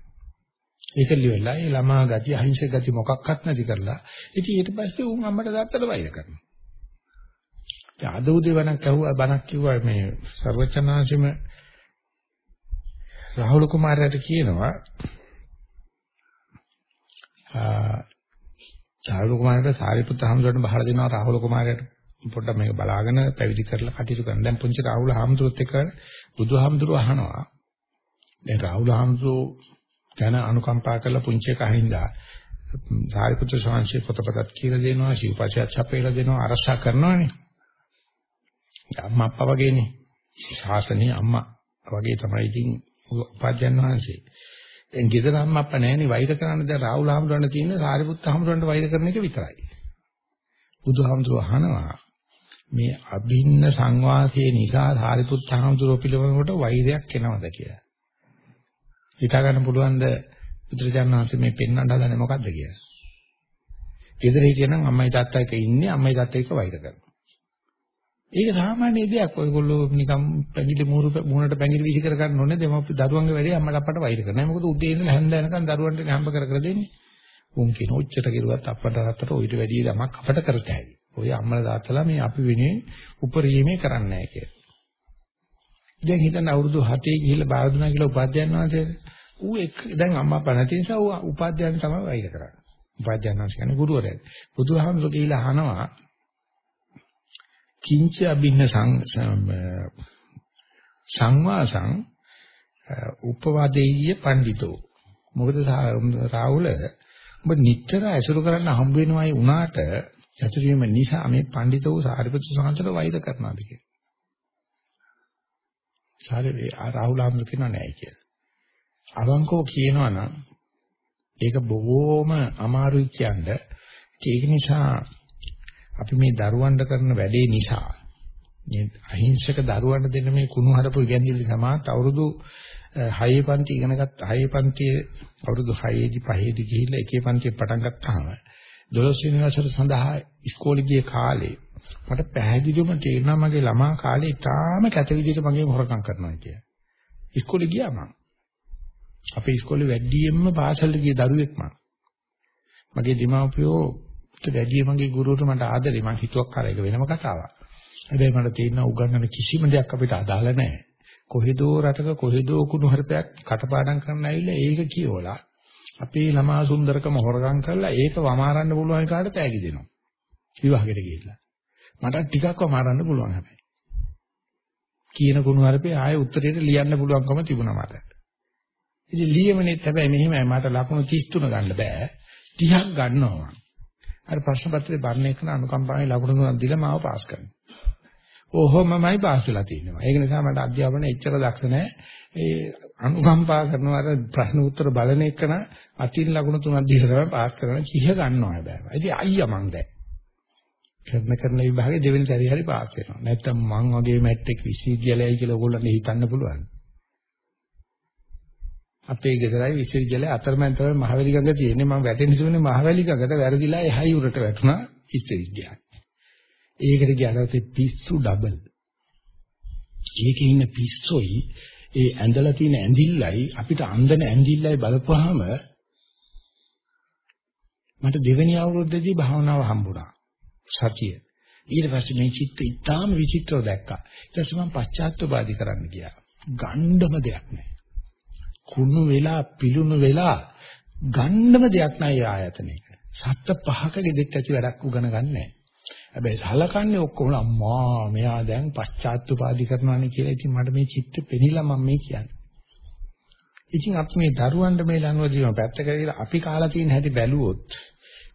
ඒක ලියලා ඒ ළමා ගති අහිංසක ගති මොකක්වත් නැති කරලා ඉතින් ඊට පස්සේ උන් අම්මට තාත්තට වෛර කරනවා. දැන් අද උදේ වණක් ඇහුවා බණක් කිව්වා මේ ਸਰවචනාංශෙම රාහුල කුමාරයාට කියනවා රාහුල කුමාරයාට සාරිපුත්ත හමුදුරට බහලා දෙනවා රාහුල කුමාරයාට පොඩ්ඩක් මේක බලාගෙන පැවිදි කරලා කටයුතු කරන්න. දැන් පුංචි රාහුල හාමුදුරුවොත් එක්ක බුදුහාමුදුරුවෝ අහනවා. දැන් රාහුල හාමුදුරුවෝ ගැන අනුකම්පා කරලා පුංචි එක අහින්දා සාරිපුත්‍ර ස්වාමීන් පොතපතක් කියලා දෙනවා, ශිවපචයත් छपेලා දෙනවා, අරසා කරනවානේ. අම්මා අප්පා වගේනේ. ශාසනයේ අම්මා වගේ තමයි ඉතින් උපාධ්‍යයන් වහන්සේ. දැන් ගෙදර අම්මා අප්පා නැහෙනේ වෛර කරන්න දැන් රාහුල හාමුදුරන්ට තියෙන සාරිපුත්ත හාමුදුරන්ට වෛර කරන එක විතරයි. බුදුහාමුදුරුවෝ අහනවා මේ අභින්න සංවාසයේ නිසා සාරිපුත්ත හාමුදුරුවෝ පිළිවෙලකට වෛරයක් එනවද කියලා. හිතා ගන්න පුළුවන්ද බුදුරජාණන් වහන්සේ මේ පෙන්වන්න හදන්නේ මොකද්ද කියලා. ගෙදර හිටියනම් අම්මයි තාත්තා එක්ක ඉන්නේ අම්මයි තාත්තා එක්ක වෛර කරනවා. ඒක සාමාන්‍ය දෙයක්. ඔයගොල්ලෝ නිකම් පැංගිලි මූරු මූණට පැංගිලි විසි කර ගන්න ඕනේ. දෙමව්පිය දරුවන්ගේ වැඩේ අම්මට අප්පට වෛර කරනවා. මොකද උදේ ඉඳලා හැන්ද යනකම් දරුවන්ට හම්බ කර කර දෙන්නේ. උන් කියන ඔච්චර කෙරුවත් අප්පට තාත්තට ඔයිට වැඩි ළමක් අපට කරත හැකියි. ඔය අම්මලා තාත්තලා මේ අපි වෙනේ උපරිමේ කරන්නේ නැහැ කියලා. දැන් හිතන්න අවුරුදු 7 ගිහිල්ලා බාර දුනා කියලා උපාධ්‍යයන් වහන්සේට ඌ එක් දැන් අම්මා අප්පා නැති නිසා ඌ උපාධ්‍යයන් තමයි වෛර කරන්නේ. උපාධ්‍යයන් වහන්සේ කියන්නේ ගුරුවරයා. බුදුහාමුදුරු කියලා අහනවා කිංච අබින්න සංවාසං උපවාදේය පඬිතෝ මොකද රාහුල ඔබ නිතර ඇසුරු කරන්න හම්බ වෙනවයි උනාට ඇසුරීම නිසා මේ පඬිත වූ සාරිපුත්‍ර සාන්තට වෛර කරනවාද කියලා. සාරේ රාහුල ආමර කියනවා නෑ කියලා. අවංකව කියනවා නම් ඒක බොහෝම අමාරුයි කියන්නේ. ඒක නිසා අපි මේ දරුවන්ට කරන වැඩේ නිසා මේ අහිංසක දරුවන්ට දෙන මේ කුණු හරපු ඉගැන්විලි සමාත් අවුරුදු 6 පන්ති ඉගෙන ගත්ත 6 පන්තියේ අවුරුදු 6 දී 5 දී ගිහිල්ලා එකේ පන්තියේ පටන් ගත්තාම 12 වෙනි වසර සඳහා ඉස්කෝලේ ගිය කාලේ මට පැහැදිලිවම තේරුණා මගේ ළමා කාලේ ඉතාලම කැත විදිහට මගේ හොරකම් කරනවා කියලා. ඉස්කෝලේ ගියා මම. අපේ ඉස්කෝලේ වැඩියෙන්ම පාසලට ගිය දරුවෙක් මම. මගේ දෙමාපියෝ වැඩි මගේ ගුරුවරු මට ආදරේ මං හිතුවක් කරා ඒක වෙනම කතාවක්. හැබැයි මට තේරෙනවා උගන්නන කිසිම දෙයක් අපිට අදාළ නැහැ. කොහෙදෝ රටක කොහෙදෝ කුණු හරපයක් කටපාඩම් කරන්න ඇවිල්ලා ඒක කියවලා අපේ ළමා සුන්දරකම හොරගම් කරලා ඒක වමාරන්න පුළුවන් කාට තෑගි දෙනවා. විවාහකට ගිහිල්ලා. මට ටිකක් වමාරන්න පුළුවන් හැබැයි. කියන කුණු හරපේ ආයේ උත්තරේට ලියන්න පුළුවන්කම තිබුණා මට. ඉතින් ලියමනේත් හැබැයි මෙහෙමයි මට ලකුණු 33 ගන්න බෑ. 30ක් ගන්නවා. අර ප්‍රශ්න පත්‍රේ බර්ණ එකන අනුකම්පාවේ ලකුණු තුනක් දීලා මාව පාස් කරනවා. ඔහොමමයි පාස් වෙලා තියෙනවා. ඒක නිසා මට අධ්‍යාපනය එච්චර දක්ෂ නැහැ. ඒ අනුකම්පා කරනවා අර ප්‍රශ්න උත්තර බලන එකන අතින් ලකුණු තුනක් දීලා තමයි පාස් කරන කිහ ගන්නවා හැබැයි. ඉතින් අයියා මං දැන්. කරන කරන විභාගේ දෙවෙනි සැරේ හරි පාස් වෙනවා. නැත්තම් මං වගේ මැට්‍රික් විශ්වවිද්‍යාලයයි කියලා ඕගොල්ලන්ට හිතන්න පුළුවන්. අපේ ගෙදරයි විශ්වවිද්‍යාලය අතරමැද තමයි මහවැලි ගඟ තියෙන්නේ. මම වැටෙන්න තිබුණේ මහවැලි ගඟට වැරදිලා එහායි උරට වැටුණා විශ්වවිද්‍යාලය. ඒකට කියනවා පිස්සු ඩබල්. ඒකේ ඉන්න පිස්සොයි ඒ ඇඳලා තියෙන ඇඳිල්ලයි අපිට අන්දන ඇඳිල්ලයි බලපුවාම මට දෙවෙනි අවුරුද්දේදී භාවනාව හම්බුණා. සතිය. ඊට පස්සේ මේ චිත්ත ඉතාම විචිත්‍රව දැක්කා. ඊට පස්සේ මම පශ්චාත්තුපාදි කරන්න ගියා. ගණ්ඩම දෙයක් නැහැ. කුණු වෙලා පිලුණු වෙලා ගණ්ඩම දෙයක් නැහැ ආයතනයක. සත්ත පහක ගෙදෙට්ට ඇති වැඩක් උගන ගන්නෑ. හැබැයි සලකන්නේ ඔක්කොම අම්මා මෙයා දැන් පශ්චාත්තුපාදි කරනවානේ කියලා. ඉතින් මට මේ චිත්ත පෙනිලා මම මේ කියන්නේ. ඉතින් අපි මේ දරුවන්ට මේ ලනුව දීම පැත්තක කියලා අපි කාලා තියෙන හැටි බැලුවොත්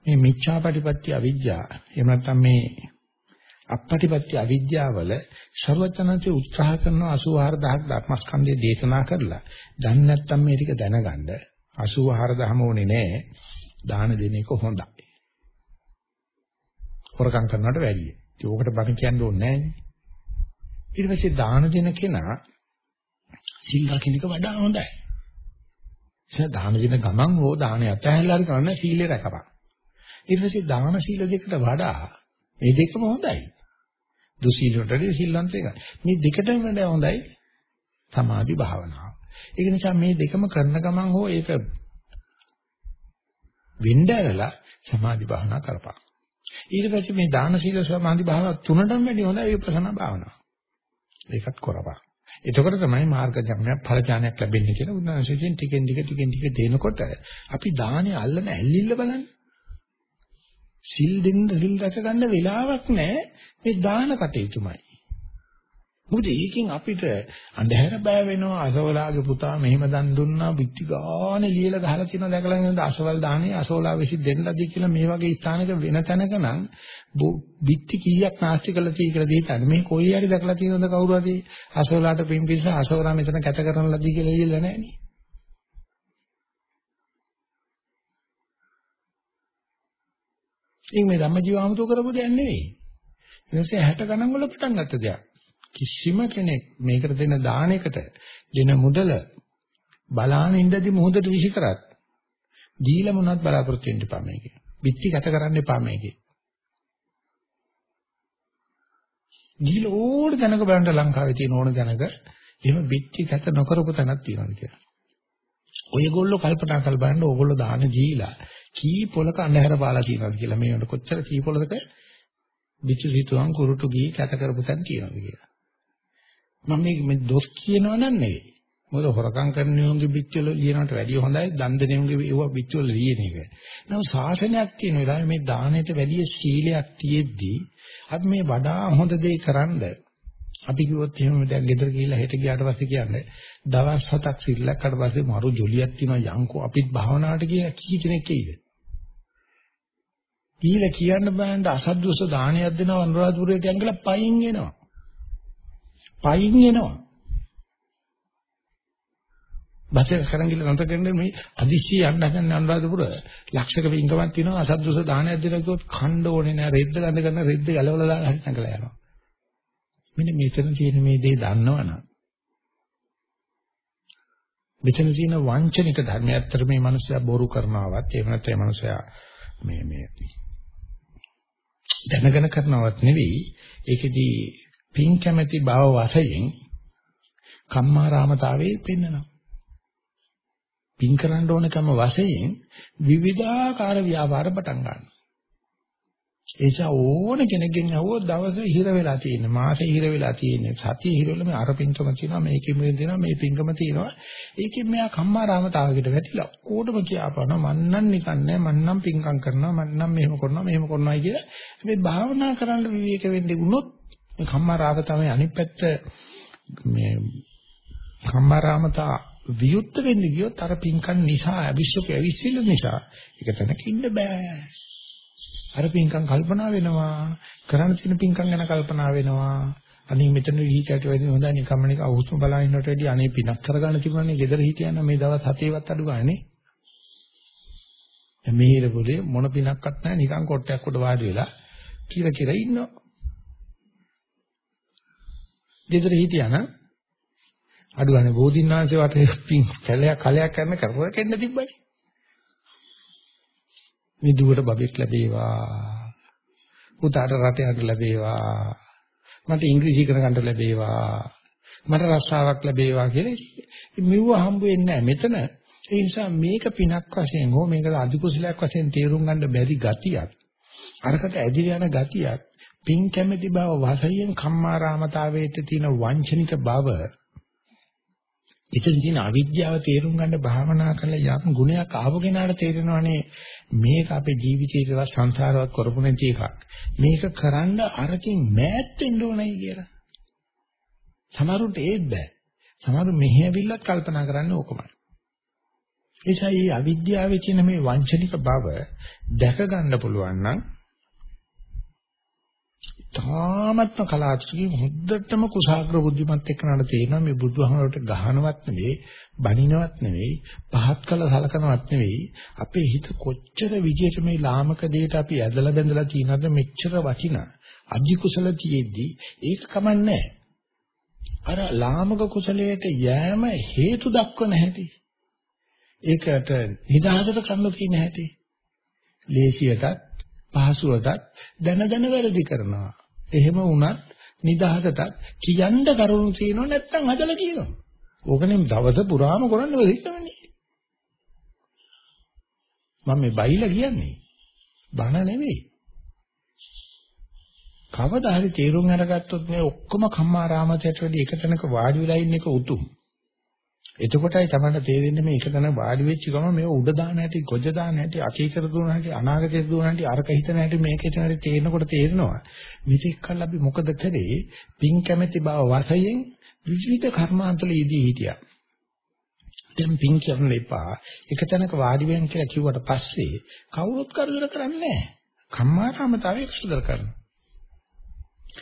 මේ මිච්ඡාපටිපත්‍ය අවිජ්ජා එහෙම නැත්නම් මේ අපපටිපත්‍ය අවිද්‍යාවල ਸਰවඥාන්සේ උත්සාහ කරන 84000ක් ධර්මස්කන්ධය දේශනා කරලා දැන් නැත්තම් මේ ටික දැනගන්න 84000ම ඕනේ නෑ දාන දෙන එක හොඳයි. හොරකම් කරනවට වැඩිය. ඒක ඕකට බණ කියන්න ඕනේ නෑනේ. ඊට පස්සේ දාන දෙන කෙනා සිල් රකින්න එක වඩා හොඳයි. ඒ දාන දෙන ගමන් හෝ දානය අතහැරලා හරි කරන්න සීලය රැකපන්. ඊට පස්සේ දාන සීල දෙකට වඩා මේ දෙකම හොඳයි. දුසීලටදී සිල්වන්ත එකයි. මේ දෙකටම වඩා හොඳයි සමාධි භාවනාව. ඒක නිසා මේ දෙකම කරන ගමන් හෝ ඒක වෙන්න ඇරලා සමාධි භාවනා කරපන්. ඊට පස්සේ මේ දාන සීල සමාධි භාවනා තුනටම වැඩි හොඳයි විපස්සනා භාවනාව. ඒකත් කරපන්. එතකොට තමයි මාර්ග ඥානයක් ඵල ඥානයක් ලැබෙන්නේ කියලා උන්වහන්සේගෙන් ටිකෙන් ටික ටිකෙන් ටික දෙනකොට අපි දානේ අල්ලන ඇල්ලිල්ල බලන්න. සිල් දෙන්න සිල් රැක ගන්න වෙලාවක් නැහැ. මේ දාන කටයුතුමයි. මොකද ඒකෙන් අපිට අන්ධහැර බය වෙනවා අසවලාගේ පුතා මෙහෙම දන් දුන්නා පිටි ගානේ ලියලා ගහලා තියෙනවා දැකලා නේද අසවල් දානේ අසවලා විසි දෙන්නදී කියලා මේ වගේ ස්ථානක වෙන තැනක නම් පිටි කීයක් නාස්ති කරලා තියෙයි කියලා දෙහිතන්නේ මේ කොයි හරි දැකලා තියෙනවද කවුරු හරි? අසවලාට පින් පිස්ස අසවලා මෙතන කැත කරන ලදී කියලා ලියලා නැහැ නේ. ඒක මේ ධම්මජීව ආමතු කරපු දෙයක් නෙවෙයි. ඊටසේ 60 ගණන් වල පටන් ගත්ත දෙයක්. කිසිම කෙනෙක් මේකට දෙන දාණයකට දෙන මුදල බලාන ඉඳදී මොහොතට විසි කරත් දීලා මොනවත් බලාපොරොත්තු වෙන්න එපා මේකේ. පිටි ගත කරන්න එපා මේකේ. දීලා ඕන දැනක බලන්න ලංකාවේ තියෙන ඕන දැනක එහෙම පිටි ගත නොකරපු තැනක් තියෙනවා කියලා. ඔයගොල්ලෝ කල්පනා කරලා බලන්න ඕගොල්ලෝ දාන දීලා කී පොලක අඳුර පාලා කියනවාද කියලා මේ වල කොච්චර කී පොලක පිටු සිතුවම් කුරුටු ගී කැත කරපු තැන කියනවාද කියලා. මම මේ මේ දොස් කියනවා නන් නෙවෙයි. මොකද හොරකම් කරන යෝන්ගේ පිටවල ලියනවට වැඩිය හොඳයි දන් දෙන යෝන්ගේ ඒවා පිටවල ලියන එක. නමුත් ශාසනයක් තියෙන වෙලාවේ මේ දාණයට වැඩිය සීලයක් තියෙද්දි අපි මේ වඩා හොඳ දේ කරන්නේ අපි කිව්වොත් එහෙම දැන් ගෙදර ගිහිල්ලා හෙට ගියාට පස්සේ කියන්නේ දවස් හතක් සිල්ලක්කට පස්සේ මරු ජොලියක් තියෙනවා යංකෝ අපිත් භාවනාවට ගිය කී කෙනෙක් එයිද? ගිහිල්ලා කියන්න බෑන්ඩ අසද්දොස දානයක් දෙනවා අනුරාධපුරයට යන් කියලා පයින් එනවා. පයින් එනවා. බසෙන් කරන් ගිහලා නැතර කරන්නේ මේ අදිශී යන්න හදන අනුරාධපුර ලක්ෂක වින්කමක් තියෙනවා අසද්දොස දානයක් දෙනවා කිව්වොත් ඛණ්ඩ ඕනේ නෑ රෙද්ද ගඳ කරන රෙද්ද ගලවලා දාලා හරි නැගලා යනවා. මෙන්න මෙතන තියෙන මේ දේ දන්නවනම්. මෙතන තියෙන වංචනික ධර්මය ඇත්තට මේ මිනිස්සයා බොරු කරනවත් එහෙම නැත්නම් මේ මිනිස්සයා මේ මේ දැනගෙන කරනවත් නෙවෙයි. ඒකෙදී පින් කැමැති භව වශයෙන් කම්මාරාමතාවේ පෙන්නනවා. පින් කරන්න ඕනකම වශයෙන් විවිධාකාර ව්‍යාපාර පටන් ගන්නවා. ඒසා ඕන කෙනෙක්ගෙන් අහුවොත් දවස හිර වෙලා තියෙන මාසෙ හිර වෙලා තියෙන සතිය හිර වෙලා මේ අර පින්කම තියෙනවා මේකෙම තියෙනවා මේ පින්කම තියෙනවා. ඒකෙන් මෙයා කම්මාරාමතාවකට වැටිලා ඕඩම කියාපනවා මන්නම් නිකන් නෑ මන්නම් පින්කම් කරනවා මන්නම් මෙහෙම කරනවා මෙහෙම කරනවා කියලා. මේ භාවනා කරන්න විවේක වෙන්නේ වුණොත් මේ කම්මාරාමතාවේ අනිත් පැත්ත මේ කම්මාරාමතා වියුත් වෙන්නේ ගියොත් අර පින්කම් නිසා අවිශ්වක ඇවිස්සිල්ල නිසා ඒක තනක ඉන්න බෑ. අර පින්කම් කල්පනා වෙනවා. කරන්න තියෙන පින්කම් ගැන කල්පනා වෙනවා. අනේ මෙතන විහිකට වැඩි හොඳයි නිකම්ම නික අවුස්ම බලන ඉන්නට වැඩි අනේ පිනක් කරගන්න තිබුණානේ ගෙදර හිටියනම් මේ දවස් හතේවත් අඩු ගන්නනේ. දැන් මේ ඉරපොලේ මොන පිනක්වත් නැහැ නිකන් කොට්ටයක් උඩ වාඩි වෙලා කිර කිර ඉන්නවා. ගෙදර හිටියනම් අඩුවනේ බෝධින්නාංශේ වටේ පින් කැලයක් කලයක් කරන කරකෙන්න තිබ්බනේ. මේ දුවට බබෙක් ලැබේවා. පුතාට රටයක් ලැබේවා. මට ඉංග්‍රීසි ඉගෙන ගන්න ලැබේවා. මට රස්සාවක් ලැබේවා කියලා මෙව හම්බ වෙන්නේ නැහැ. මෙතන ඒ නිසා මේක පිනක් වශයෙන් හෝ මේක අධිකුසලයක් වශයෙන් තේරුම් ගන්න බැරි ගතියක්. අරකට ඇදිලා යන ගතියක්. පින් කැමැති බව වශයෙන් කම්මාරාමතාවයට තියෙන වංචනික බව එතන තියෙන අවිද්‍යාව තේරුම් ගන්න භාවනා කරලා යම් ගුණයක් ආව කෙනාට තේරෙනවානේ මේක අපේ ජීවිතේට සංසාරවත් කරපු නැති එකක්. මේක කරන්න අරකින් මෑත් වෙන්න ඕනයි කියලා. සමහරුන්ට ඒත් බෑ. සමහරු මෙහි ඇවිල්ලත් කල්පනා කරන්නේ ඕකමයි. එනිසා මේ අවිද්‍යාවේ තියෙන මේ වංචනික බව දැක ගන්න පුළුවන් නම් තාමත්ම කලාතුරකින් හොද්දටම කුසాగ්‍ර බුද්ධිමත් එක්කනට තේරෙනවා මේ බුදුහමරට ගහනවත් නෙවෙයි බනිනවත් නෙවෙයි පහත් කළ සලකනවත් නෙවෙයි. අපේ හිත කොච්චර විජේත මේ ලාමක දෙයට අපි ඇදලා බැඳලා තියනද මෙච්චර වටිනා. අධි කුසල තියෙද්දි ඒක කමන්නේ අර ලාමක කුසලයට යෑම හේතු දක්වන හැටි. ඒකට නිදහසට කරන්න තියෙන හැටි. ලේසියටත් පහසුවටත් දැන දැන වැරදි කරනවා. එහෙම වුණත් නිදහසට කියන්න කරුණු තියෙනව නැත්නම් හදලා කියනවා. ඕකනේ දවස පුරාම කරන්න වෙලිටමනේ. මම මේ බයිලා කියන්නේ. බන නෙවෙයි. කවදා හරි තීරුම් අරගත්තොත් මේ ඔක්කොම කම්මාරාමතයට වැඩි එක තැනක වාඩි වෙලා ඉන්න එක උතුම්. එතකොටයි තමයි තේරෙන්නේ මේ එක තැන වාඩි වෙච්ච ගම මේ උඩ දාන හැටි, ගොජ දාන හැටි, අකීකර දුවන හැටි, අනාගතයට දුවන හැටි, අරක හිතන හැටි මේක හිතන හැටි තේරෙනකොට තේරෙනවා. මෙතෙක් කල් අපි මොකද කරේ? පින් කැමැති බව වශයෙන් විවිධ කර්මාන්තවල යෙදී හිටියා. දැන් පින් කරන්න එපා. එක තැනක වාඩි වෙන්න කියලා කිව්වට පස්සේ කවුරුත් කරදර කරන්නේ නැහැ. කම්මාරාමතාවය කරදර කරනවා.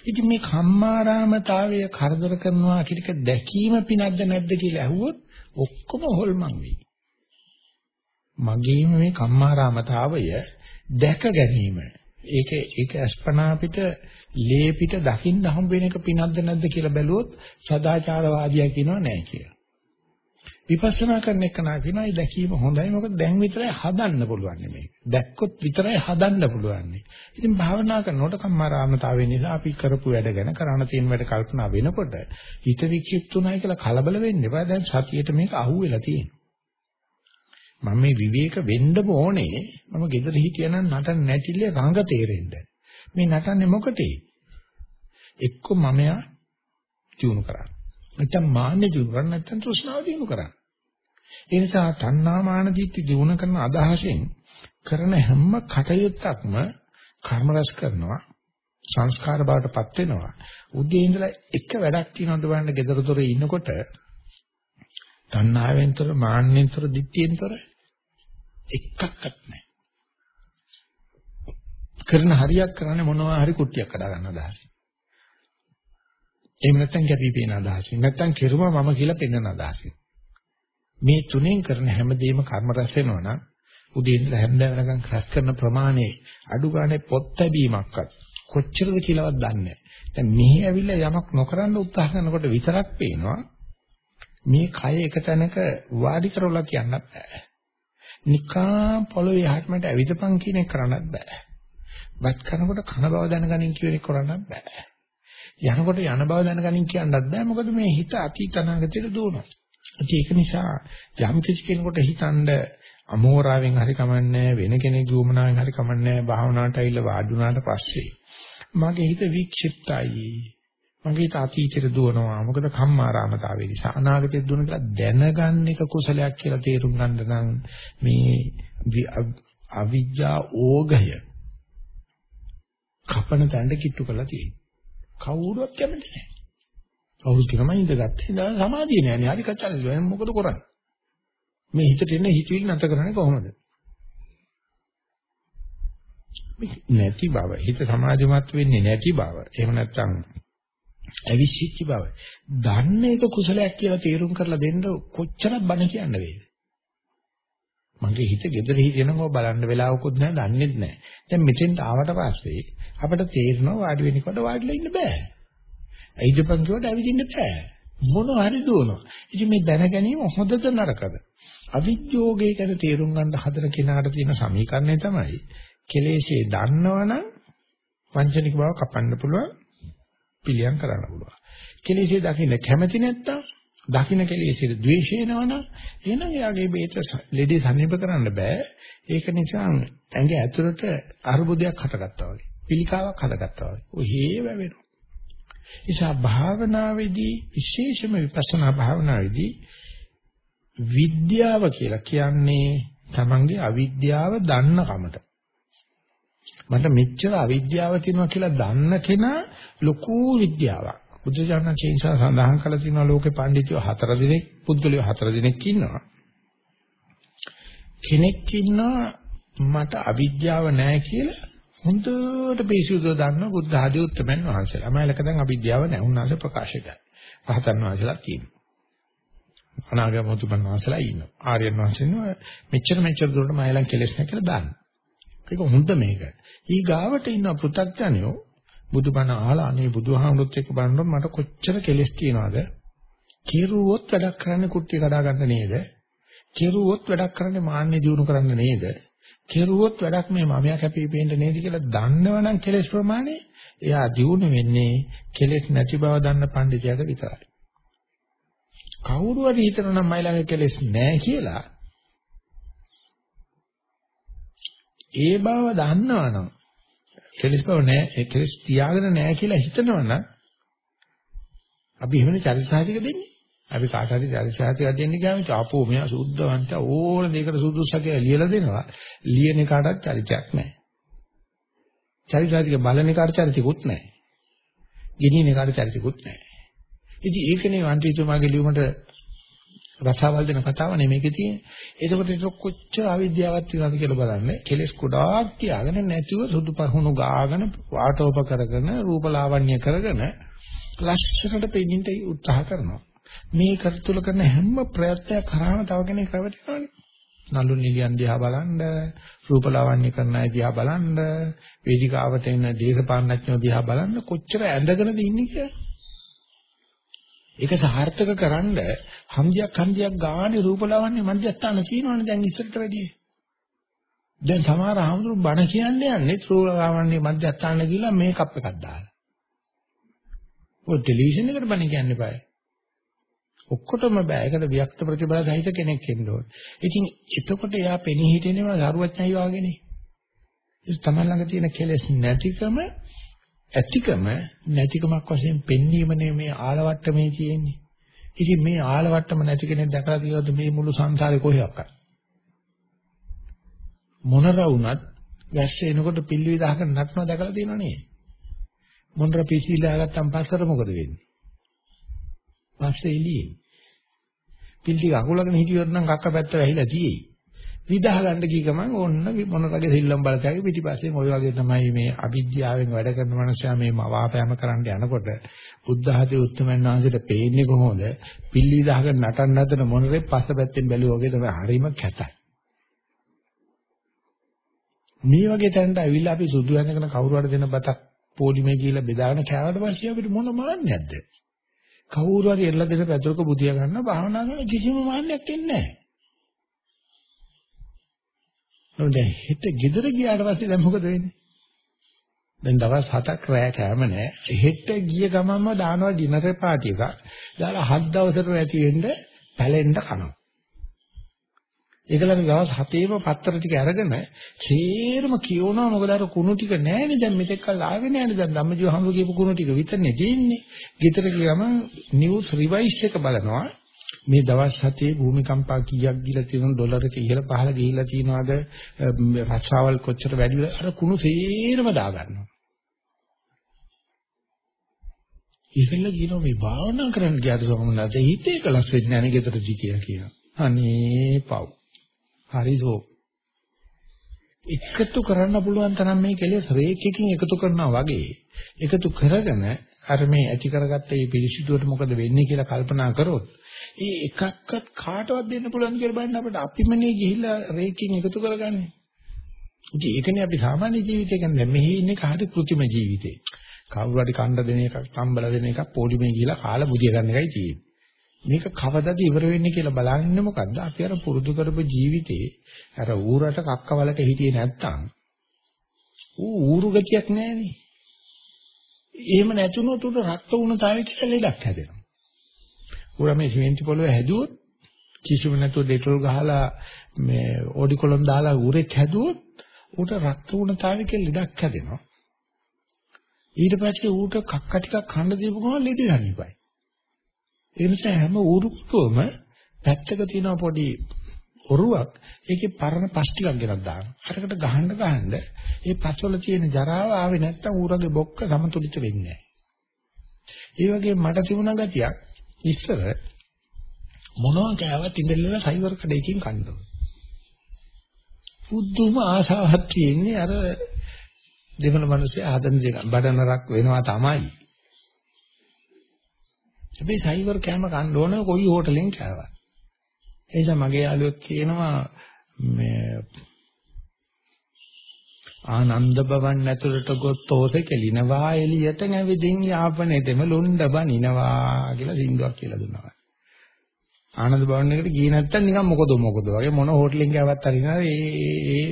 ඉතින් මේ කම්මාරාමතාවය කරදර කරනවා කියන එක දැකීම පිනක්ද නැද්ද කියලා ඇහුවොත් ඔක්කොම හොල්මන් වෙයි. මගේම මේ කම්මාරාමතාවය දැක ගැනීම ඒක ඒක අස්පනා පිට ලේ පිට දකින්න හම්බ වෙන එක පිනක්ද නැද්ද කියලා බැලුවොත් සදාචාරවාදියා කියනවා නෑ කියලා. විපස්සනා කරන එක නා කියනවා ඒ දැකීම හොඳයි මොකද දැන් විතරයි හදන්න පුළුවන් මේක. දැක්කොත් විතරයි හදන්න පුළුවන්. ඉතින් භාවනා කරනකොට කම්මාරාමතාවය නිසා අපි කරපු වැඩ ගැන කරණ තියෙන වැඩ කල්පනා වෙනකොට හිත වික්ෂිප්තුණයි කියලා කලබල වෙන්න එපා. දැන් සතියේට මේක අහුවෙලා තියෙනවා. මම මේ විවේක වෙන්න ඕනේ මම ගෙදර හිටියනම් නටන්න නැටිල්ලේ රංග තේරෙන්න. මේ නටන්නේ මොකටද? එක්ක මමයා ජීුණු කරා. නැත්නම් මාන්නේ ජීුණු කරා නැත්නම් තෘෂ්ණාව ජීුණු කරා. ඒ නිසා තණ්හා මාන දිට්ඨි දිනු කරන අදහසෙන් කරන හැම කටයුත්තක්ම කර්ම රැස් කරනවා සංස්කාර බවටපත් වෙනවා. උදේ ඉඳලා එක වැඩක් තියෙනවද බලන්න gedara dore ඉන්නකොට තණ්හාවෙන්තර මාන්නෙන්තර දිට්ඨියෙන්තර එකක්වත් නැහැ. කරන හරියක් කරන්නේ මොනවා හරි කුට්ටියක් කඩා ගන්න අදහසින්. එහෙම නැත්නම් කැපී පෙනෙන අදහසින්. නැත්නම් කෙරුවා මම කියලා පෙන්වන අදහසින්. මේ තුනෙන් කරන හැමදේම කර්ම රැස් වෙනවා නම් උදේ ඉඳලා හැන්ද වෙනකන් රැස් කරන ප්‍රමාණය අඩු ගානේ පොත් ලැබීමක්වත් කොච්චරද කියලාවත් දන්නේ නැහැ. දැන් මෙහි ඇවිල්ලා යමක් නොකරන්න උත්සාහ කරනකොට විතරක් පේනවා මේ කය එක තැනක වාඩි කරවලා කියන්නත් බෑ. නිකා පොළොවේ යහටමට ඇවිදපන් කියන එක කරන්නත් බෑ. වත් කරනකොට කන බව දැනගනින් කියන එක කරන්නත් බෑ. යනකොට යන බව දැනගනින් කියන්නත් බෑ. මොකද මේ හිත අතීත අනාගතයට දුවනවා. ඒක නිසා යම් කිසි කෙනෙකුට හිතනද අමෝරාවෙන් හරි කමන්නේ වෙන කෙනෙකුගේ උමනාවෙන් හරි කමන්නේ භාවනාවට ඇවිල්ලා වාඩි වුණාට පස්සේ මගේ හිත වික්ෂිප්තයි. මගේ හිත අතීතයට දුවනවා. මොකද කම්මාරාමතාවය නිසා. අනාගතයට දුවන කියලා දැනගන්න එක කුසලයක් කියලා තේරුම් ගන්න නම් මේ අවිජ්ජා ඕගය කපන තැනට කිට්ටු කරලා තියෙනවා. කවුරුවත් කැමති නැහැ. කවුරු කියනම ඉඳගත්තේ. දැන් සමාධිය නෑනේ. හරි කචල් දැන් මොකද කරන්නේ? මේ හිතට එන හිතවිලි නැතර කරන්නේ කොහොමද? නැති බව හිත සමාධිමත් වෙන්නේ නැති බව එහෙම නැත්නම් අවිශ්චිච්ච බව. දන්න එක කුසලයක් කියලා තේරුම් කරලා දෙන්න කොච්චරක් බණ කියන්න වේද මගේ හිත gedara හිටිනකෝ බලන්න වෙලාවකුත් නැහැ දන්නේත් නැහැ දැන් මෙතෙන්ට ආවට පස්සේ අපිට තේරෙනවා වාඩි වෙනකොට වාඩිලා ඉන්න බෑ. ඇයිදපන් කියවට ඇවිදින්න බෑ. මොන හරි දුවනවා. ඉතින් මේ දැන ගැනීම හොඳද නරකද? අවිද්‍යෝගය ගැන තේරුම් ගන්න හදන කෙනාට තියෙන සමීකරණය තමයි කෙලෙසේ දන්නවනම් වංචනික බව කපන්න පුළුවන් පිළියම් කරන්න පුළුවන්. කෙලෙසේ දකින්න කැමති නැත්තම් දකින්න කෙලෙසේ ද්වේෂය එනවනම් එහෙනම් එයාගේ බේත ලෙඩේ සනීප කරන්න බෑ. ඒක නිසා ඇඟ ඇතුළට අරුබුදයක් හටගත්තා වගේ. පිළිකාවක් හටගත්තා වගේ. ඔහේ වැවෙනවා. නිසා භාවනාවේදී විශේෂම විපස්සනා භාවනාවේදී විද්‍යාව කියලා කියන්නේ තමන්ගේ අවිද්‍යාව දන්න කමට. මට මෙච්චර අවිද්‍යාව තියෙනවා කියලා දන්න කෙනා ලොකු විද්‍යාවක්. බුදුජානක චේන්සා සඳහන් කළ තියෙනවා ලෝකේ පඬිතුයෝ හතර දිනක් පුද්ගලයෝ හතර දිනක් ඉන්නවා. කෙනෙක් ඉන්නවා මට අවිද්‍යාව නැහැ කියලා හොඳට පිසුදු දන්න බුද්ධ ආදී උත්තරමන් වහන්සේලා. මම ලක දැන් අවිද්‍යාව නැහැ උන්වහන්සේ ප්‍රකාශ කරා. රහතන් වහන්සේලා කියනවා. අනාගතමුතුමන් වහන්සේලා ඉන්නවා. ආර්යයන් වහන්සේනවා මෙච්චර මෙච්චර දුරට මයිලන් කෙලස් නැහැ කියලා දාන්න. ඒක හොඳ මේක. ඊ ගාවට ඉන්න පෘථග්ජනයෝ බුදුබණ අහලා අනේ බුදුහාමුදුරුත් එක්ක බලනකොට මට කොච්චර කෙලස් තියනවද? කෙරුවොත් වැඩක් කරන්න කුට්ටිය කඩා ගන්න නේද? කෙරුවොත් වැඩක් කරන්නේ මාන්නේ දිනු කරන්න නේද? කෙරුවොත් වැඩක් මේ මමයා කැපී පෙනෙන්න නේද කියලා දන්නවනම් කෙලස් ප්‍රමාණය එයා දිනු වෙන්නේ කෙලස් නැති බව දන්න පඬිතුයාට විතරයි. කවුරු හරි හිතනනම් මයි ළඟ කෙලස් නැහැ කියලා ඒ බව දන්නවනම් කෙලස් බව නැහැ ඒ කෙලස් තියාගෙන නැහැ කියලා හිතනවනම් අපි එහෙමනේ චරිතසාහිතික දෙන්නේ අපි කාට හරි චරිතසාහිතික දෙන්න ගියාම ආපෝ මෙයා සුද්ධවන්ත ඕන දෙයකට සුදුසුසක ලියලා දෙනවා ලියන කාටවත් චරිතයක් නැහැ චරිතසාහිතික බලන කාට චරිතකුත් නැහැ ගෙනියන කාට චරිතකුත් නැහැ ඉතින් ඒකනේ වන්තිතුමාගේ ලියුමට රසාවල් දෙන කතාව නෙමේකේ තියෙන්නේ. එතකොට ඒක කොච්චර අවිද්‍යාවක් තියෙනවද කියලා බලන්න. කෙලස් ගොඩාක් තියාගෙන නැතිව සුදු පහුණු ගාගෙන වාටෝප කරගෙන රූපලාවන්‍ය කරගෙන ලස්සනට පෙන්නට උත්සාහ කරනවා. මේ කරතුල කරන හැම ප්‍රයත්නයක් කරාම තව කෙනෙක් රැවටෙනවනේ. නලු නිලියන් දිහා බලන්න, රූපලාවන්‍ය කරන අය දිහා බලන්න, වේදිකාවට එන දේශපාලනඥයෝ දිහා බලන්න කොච්චර ඇඳගෙනද ඉන්නේ කියලා. ඒක සාර්ථක කරන්න හන්දියක් හන්දියක් ගානේ රූපලාවන්‍ය මධ්‍යස්ථාන තියෙනවනේ දැන් ඉස්සරට වැඩිය. දැන් සමහර ආමතුරු බණ කියන්නේ යන්නේ රූපලාවන්‍ය මධ්‍යස්ථාන ගිහලා මේකප් එකක් දාලා. ඔය ටෙලිවිෂන් එකට බණ කියන්න eBay. ඔක්කොටම බෑ. ඒකට වික්ත ප්‍රතිබල සහිත කෙනෙක් ඉන්න ඕනේ. ඉතින් එතකොට එයා පෙනී හිටිනේම සරුවච්චයි වාගේනේ. ඒ තමයි ළඟ තියෙන කෙලෙස් නැතිකම ඇතිකම නැතිකමක් වශයෙන් පෙන්වීමනේ මේ ආලවට්ටමේ තියෙන්නේ. ඉතින් මේ ආලවට්ටම නැති කෙනෙක් දැකලා තියෙනවද මේ මුළු සංසාරේ කොහෙවත්? මොනර වුණත් වැස්ස එනකොට පිල්ලි විදහකට නටනවා දැකලා තියෙනව නේ. මොනර පිසිලා ගත්තන් පස්සට මොකද වෙන්නේ? පස්සේ එළියේ. පිල්ලි අකුලගෙන හිටියොත් නම් කක්ක පැත්ත වැහිලා තියෙයි. විදහ ගන්න කී ගමන් ඕන්න මොනරගේ සිල්ලම් බලතැගේ පිටිපස්සෙන් ওই වගේ තමයි මේ අවිද්‍යාවෙන් වැඩ කරන මනුස්සයා මේ මවාපෑම කරන්න යනකොට බුද්ධ හතේ උත්තරමන් වහන්සේට පේන්නේ කොහොමද පිල්ලි විදහගෙන නටන්න හදන මොනරේ පස්ස පැත්තෙන් බැලුවා වගේ තමයි හරීම කැතයි මේ වගේ තැනට ඇවිල්ලා අපි සුදු වෙනකන කවුරු හරි දෙන බතක් පොලිමේ ගිහිල්ලා බෙදාගෙන කෑවට පස්සේ අපිට මොන මාන්නයක්ද කවුරු හරි එල්ල දෙන පැතුරක බුදියා ගන්න භාවනා කරන කිසිම මාන්නයක් එන්නේ නැහැ නමුත් දැන් හිත ගෙදර ගියාට පස්සේ දැන් මොකද වෙන්නේ? දැන් දවස් 7ක් රැය කෑම නැහැ. හෙට ගිය ගමන්ම දානවා ඩිනර් පාටි එකක්. දාලා හත් දවසට ඇති වෙන්න පැලෙන්න කනවා. ඒකලම දවස් 7ේම පත්තර ටික අරගෙන සේරම කියවනවා මොකද අර කුණු ටික නැහැනේ දැන් මෙතෙක් කල් ආවේ නැහැනේ දැන් ධම්මජීව හම්බ කියපු කුණු ටික විතරනේ තියෙන්නේ. ගෙදර ගියම නිවුස් රිවයිස් එක බලනවා. මේ දවස් හතේ භූමිකම්පා කීයක් ගිහලා තියෙනවද ඩොලරක ඉහළ පහළ ගිහිල්ලා තියෙනවද රස්සාවල් කොච්චර වැඩි අර කුණු සේරම දාගන්නවා. ඉතින්ල කියනවා මේ භාවනා කරන්න ගියාද සමහරවිට හිතේ කලස් වෙන්නේ නැහැ නේද ගෙදරදී කියලා කියනවා. අනේ පව්. හරිසෝ. එකතු කරන්න පුළුවන් තරම් මේ කෙලෙස් රේඛකින් එකතු කරනවා වගේ එකතු කරගෙන අර මේ ඇති කරගත්ත මේ පිළිසිදුවට මොකද වෙන්නේ කියලා කල්පනා කරොත් ඒ එකක්වත් කාටවත් දෙන්න පුළුවන් කියලා බලන්න අපිට අපිමනේ ගිහිල්ලා රේකින් එකතු කරගන්නේ. ඉතින් ඒකනේ අපි සාමාන්‍ය ජීවිතය කියන්නේ මෙහි ඉන්නේ කාට કૃතිම ජීවිතේ. කවුරු හරි කණ්ඩ දෙන එකක්, තම්බල දෙන එකක්, පොලිමේ ගිහිල්ලා කාලා බුදිය ගන්න එකයි තියෙන්නේ. මේක කවදද ඉවර වෙන්නේ කියලා බලන්නේ මොකද්ද? අපි අර පුරුදු කරපු ජීවිතේ අර ඌරට කක්කවලක හිටියේ නැත්තම් ඌ ඌරු ගතියක් නැහැනේ. එහෙම නැතුනොත් උට රක්ත වුණතාවය කියලා ලෙඩක් හැදෙනවා. ඌර මේ සිමෙන්ති පොළවේ හැදුවොත් කිසිම නැතුව ඩෙටෝල් ගහලා මේ ඕඩිකොලම් දාලා ඌරෙක් හැදුවොත් ඌට රක්ත වුණතාවය කියලා ලෙඩක් හැදෙනවා. ඊට පස්සේ ඌට කක්ක ටිකක් කන්න දීපු ගමන් ලෙඩ ගන්නපයි. ඒ නිසා හැම ඌරුක්කම පැත්තක තියෙන පොඩි ඔරුවක් ඒකේ පරණ පස් ටිකක් ගෙනත් දානවා. අරකට ගහන්න ගහන්න ඒ පස්වල තියෙන ජරාව ආවේ නැත්තම් ඌරගේ බොක්ක සමතුලිත වෙන්නේ නැහැ. ඒ වගේ මට තිබුණා ගතියක් ඉස්සර මොනවා කෑවත් ඉඳලා සයිවර් කඩේකින් කන්න ඕන. පුදුම ආසාවක් තියෙන්නේ අර දෙවන මිනිස්සේ ආදන දෙක බඩනරක් වෙනවා තමයි. හැබැයි සයිවර් කෑම කන්න ඕන කොයි හෝටලෙන් කෑවත්. ඒ නිසා මගේ යාළුවෙක් කියනවා මේ ආනන්ද බවන් ඇතුළට ගොත් තෝස කෙලිනවා එළියට නැවිදින් යාපනේතෙම ලුණ්ඩ බනිනවා කියලා සින්දුවක් කියලා දුන්නා. ආනන්ද බවන් එකට ගියේ නැත්තම් නිකන් මොකද මොකද වගේ මොන හෝටලෙන් ගාවත් හරිනවා ඒ ඒ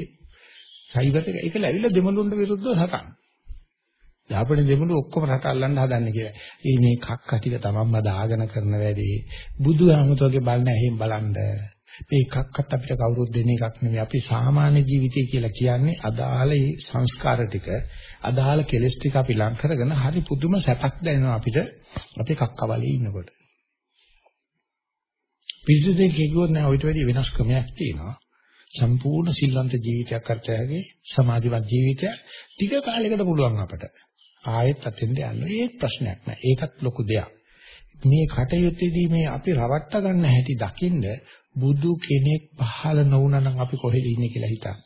සයිබර් එක ඒක ලැබිලා දෙමළුන්ට විරුද්ධව සටන්. යාපනයේ දෙමළු ඔක්කොම රට අල්ලන්න හදන්නේ කියලා. ඒ මේ කක්ක ටික තමන්ම දාගෙන කරන වැඩේ බුදුහාමුදුරගේ බලන ඇහෙන් බලන්න. මේ එකක්වත් අපිට කවුරුත් දෙන එකක් නෙවෙයි. අපි සාමාන්‍ය ජීවිතය කියලා කියන්නේ අදාළ සංස්කාර ටික, අදාළ කෙලෙස් ටික අපි ලං කරගෙන හරි පුදුම සැපක් දැනෙනවා අපිට අපේ කක්කවලේ ඉන්නකොට. පිළිසෙදේ කිව්වොත් නෑ ඔයිට වැඩි වෙනස් ක්‍රමයක් තියෙනවා. සම්පූර්ණ සිල්වන්ත ජීවිතයක් කරතෑගේ සමාධිවත් ජීවිතයක් ටික කාලයකට පුළුවන් අපට. ආයෙත් අතෙන්ද යන්න. ඒක ප්‍රශ්නයක් නෑ. ඒකත් ලොකු දෙයක්. මේ කටයුත්තේදී මේ අපි රවට්ට ගන්න හැටි දකින්න බුදු කෙනෙක් පහළ නොවුනා නම් අපි කොහෙද ඉන්නේ කියලා හිතන්න.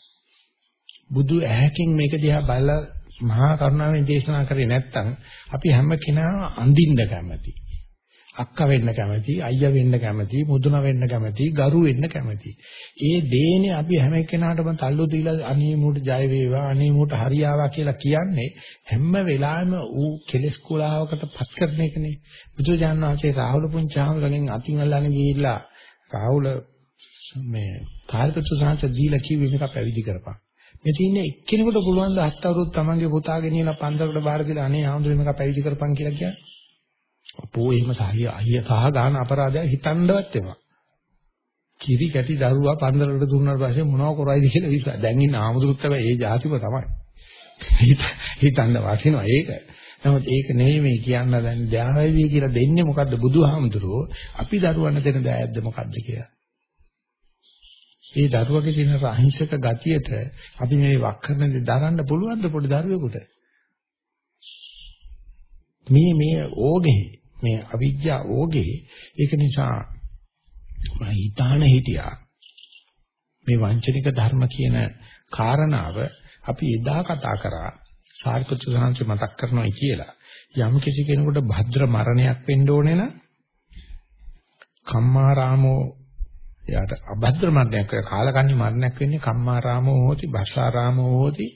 බුදු ඇහැකින් මේක දිහා බලලා මහා කරුණාවෙන් දේශනා කරේ නැත්නම් අපි හැම කෙනාම අඳින්න කැමති. අක්කා වෙන්න කැමති, අයියා වෙන්න කැමති, මුදුන වෙන්න කැමති, ගරු වෙන්න කැමති. ඒ දේනේ අපි හැම කෙනාටම තල්ලු දීලා අනේ මූට ජය වේවා, අනේ මූට හරියාවා කියලා කියන්නේ හැම වෙලාවෙම ඌ කෙලස් කුලාවකට පත් කරන එකනේ. බුදුජානනාංශේ රාහුල පුංචාමලගෙන් අතින් අල්ලන්නේ ගිහිල්ලා රාහුල මේ කාර්යපත්‍ර සාංශ දීලා කිව්වේ මේක පැවිදි කරපන්. මේ තියෙන්නේ එක්කෙනෙකුට පුළුවන් ද හත් අවුරුදු තමන්ගේ පුතා ගෙනියලා පන්සලකට බාර දීලා අනේ ආඳුර මේක පැවිදි කරපන් කියලා කියන්නේ. අපෝ එහෙම සහිය අහිය සහ ගන්න අපරාධයක් හිතන්නවත් එපා. කිරි කැටි දරුවා පන්දරකට දුන්නාට පස්සේ මොනව කරයිද කියලා විශ්වාස. දැන් ඉන්න ආමුදුරුත් තමයි ඒ જાතිව තමයි. හිතන්න වටිනවා ඒක. නමුත් ඒක නෙවෙයි මේ කියන්න දැන් දයාවේදී කියලා දෙන්නේ මොකද්ද බුදුහාමුදුරුවෝ අපි දරුවන්න දෙන දයද්ද මොකද්ද කියලා. ඒ දරුවගේ තියෙන අහිංසක ගතියට අපි මේ වක් කරන දේ දරන්න පුළුවන් ද පොඩි දරුවෙකුට? මේ මේ ඕගේ මේ අවිද්‍යා ඕගේ ඒක නිසා මම හිතාන හිටියා. මේ වංචනික ධර්ම කියන කාරණාව අපි එදා කතා කරා සාරිපුත්‍ර සාංශ මතක් කරනවා කියලා. යම් කිසි කෙනෙකුට භද්‍ර මරණයක් වෙන්න ඕනේ නම් කම්මාරාමෝ එයාට අභද්‍ර මරණයක් කාලකන්ණි මරණයක් වෙන්නේ කම්මාරාමෝ හෝති භස්සාරාමෝ හෝති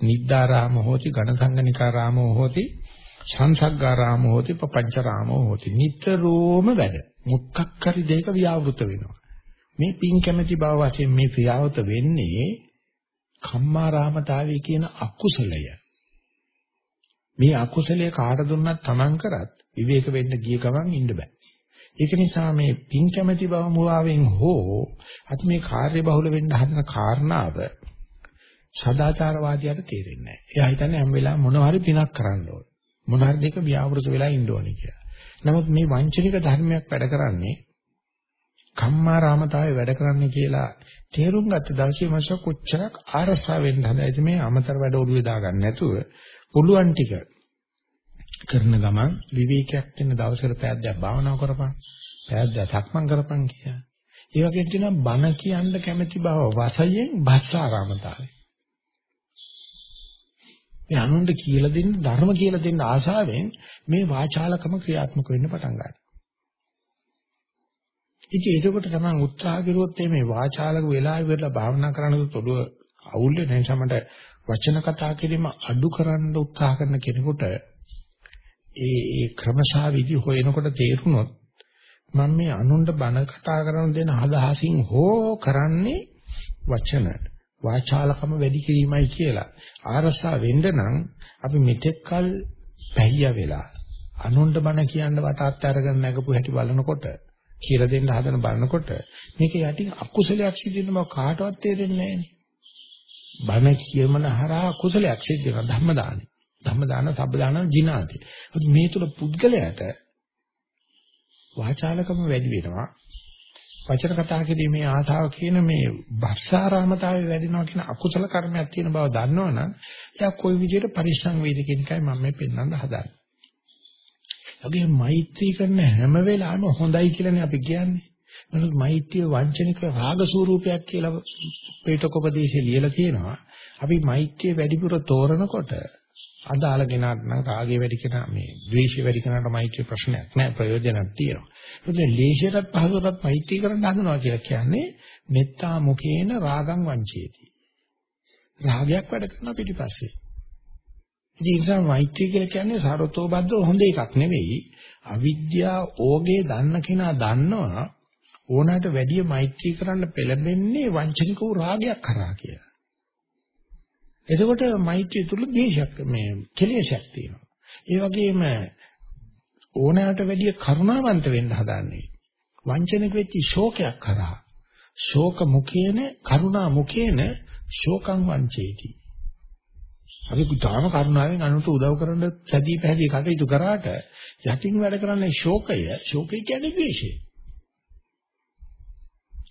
නිද්දාරාමෝ හෝති ඝනසංගනිකාරාමෝ හෝති සංසග්ගාරාමෝ හෝති පపంచරාමෝ හෝති. නිතරම වැඩ. මුක්කක් හරි දෙයක ව්‍යාවෘත වෙනවා. මේ පින් කැමැති බව වශයෙන් මේ ක්‍රියාවත වෙන්නේ කම්මාරාමතාවය කියන අකුසලය. මේ අකුසලයේ කාට දුන්නත් Taman කරත් විවේක වෙන්න ගිය ගමන් ඉන්න බෑ. ඒක නිසා මේ පින් කැමැති බව මුවාවෙන් හෝ අත මේ කාර්ය බහුල වෙන්න හදන කාරණාව සදාචාරවාදියාට තේරෙන්නේ නැහැ. එයා හිතන්නේ හැම වෙලාවෙම මොනවා හරි පිනක් කරන්න ඕන. මොන හරි දෙක ව්‍යාවෘත වෙලා ඉන්න ඕනේ කියලා. නමුත් මේ වංචනික ධර්මයක් වැඩ කරන්නේ කම්මා රාමතාවේ වැඩ කරන්නේ කියලා තේරුම් ගත්ත දවසේ මාස කොච්චරක් ආරසා වෙන්න හදයිද මේ අමතර වැඩ ඔළුවේ දාගන්න නැතුව පුළුවන් ටික කරන ගමන් විවේකයක් වෙන දවසකට පැයක් භාවනා කරපන් පැයක් සක්මන් කරපන් කියලා. ඒ වගේ තියෙනවා බණ කියන්න කැමැති බව වශයෙන් භස්සාරාමතාවේ. මේ අනුන්ට කියලා දෙන්න ධර්ම කියලා දෙන්න ආශාවෙන් මේ වාචාලකම ක්‍රියාත්මක වෙන්න පටන් ගන්නවා. ඉතින් ඒකකොට තමයි උත්සාහ කරුවොත් මේ වාචාලක වෙලා ඉවරලා භාවනා කරනකොට ඔළුව අවුල් වෙන නිසා මට වචන කතා කිරීම අඩු කරන්න උත්සාහ කරන කෙනෙකුට ඒ ඒ ක්‍රමශා විදි හොයනකොට තේරුනොත් මම මේ අනුන්ට බණ කතා කරන දෙන අදහසින් හෝ කරන්නේ වචන වාචාලකම වැඩි කිරීමයි කියලා. ආරසා වෙන්න නම් අපි මෙතෙක්කල් පැහිය වෙලා අනුන්ට බණ කියන්න වටාත් අරගෙන නැගපු හැටි බලනකොට කියලා දෙන්න හදන බලනකොට මේක යටින් අකුසලයක් සිදු වෙන බව කාටවත් තේරෙන්නේ නැහැ බණ කියමන හරහා කුසලයක් සිද්ධ වෙනවා ධම්ම දානේ. ධම්ම දාන, සබ්බ දාන, ජිනාති. මේ තුල පුද්ගලයාට වාචාලකම වැඩි වෙනවා. වචන කතා කිරීමේ ආතාව කියන මේ භක්ෂාරාමතාවය වැඩිනවා කියන අකුසල කර්මයක් තියෙන බව දන්නවනම් එයා කොයි විදිහට පරිස්සම් වේද කියන එකයි මම මේ පෙන්වන්න හදන්නේ. යගේ මෛත්‍රී කරන හැම වෙලාවෙම හොඳයි කියලානේ අපි කියන්නේ. නමුත් මෛත්‍රිය වංචනික රාග ස්වරූපයක් කියලා පේතකෝපදේශය ලියලා තියෙනවා. අපි මෛත්‍රිය වැඩිපුර තෝරනකොට අදාළ කෙනාට නම් රාගය වැඩි කෙනා මේ ද්වේෂය වැඩි කෙනාට මෛත්‍රී ප්‍රශ්නයක් නෑ ප්‍රයෝජනක් තියෙනවා. මොකද ලේසියටත් පහසුටත් මෛත්‍රී කරන්න හදනවා කියලා කියන්නේ මෙත්තා මුකේන රාගං වංචේති. රාගයක් වැඩ කරන පිටිපස්සේ. ඉතින් ඒ නිසා මෛත්‍රී කියලා කියන්නේ සාරතෝ බද්දෝ හොඳ එකක් නෙවෙයි. අවිද්‍යාව ඕගේ දන්න කෙනා දන්නවා ඕනකට වැඩිය මෛත්‍රී කරන්න පෙළඹෙන්නේ වංචනික වූ රාගයක් කරා කියලා. එතකොට මෛත්‍රිය තුල ද්වේෂයක් මේ කෙලෙසක් තියෙනවා. ඒ වගේම ඕනෑමට වැඩිය කරුණාවන්ත වෙන්න හදාන්නේ. වංචනික වෙච්ච ශෝකයක් කරා. ශෝක මුඛේන කරුණා මුඛේන ශෝකං වංචේති. අපි කුතාම කරුණාවෙන් අනුන්ට උදව් කරන්න සැදී පැහැදී කටයුතු කරාට යටින් වැඩ කරන්නේ ශෝකය. ශෝකය කියන්නේ ද්වේෂය.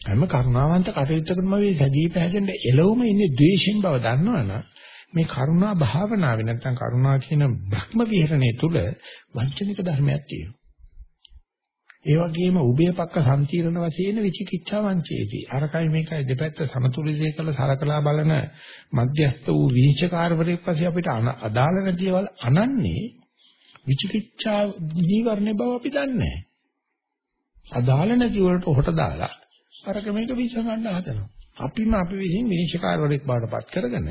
හැම කරුණාවන්ත කටයුත්තකම මේ සැදී පැහැදෙන්න එළවුම ඉන්නේ ද්වේෂෙන් බව දන්නවනම් මේ කරුණා භාවනාවේ නැත්නම් කරුණා කියන භ්‍රම විහරණය තුල වංචනික ධර්මයක් තියෙනවා. ඒ වගේම උභයපක්ක සම්තිරණ වශයෙන් විචිකිච්ඡා වංචේති. අරකයි මේකයි දෙපැත්ත සමතුලිතය කළ සලකලා බලන මධ්‍යස්ත වූ විනිශ්චයකාරවරයෙක් වශයෙන් අපිට අදාළ නැතිවල් අනන්නේ විචිකිච්ඡා නීවරණ බව අපි දන්නේ නැහැ. අදාළ නැති වලට හොට දාලා අරක මේක විසඳන්න හදනවා. අපිම අපි විසින් විනිශ්චයකාරවරයෙක් බවටපත් කරගෙන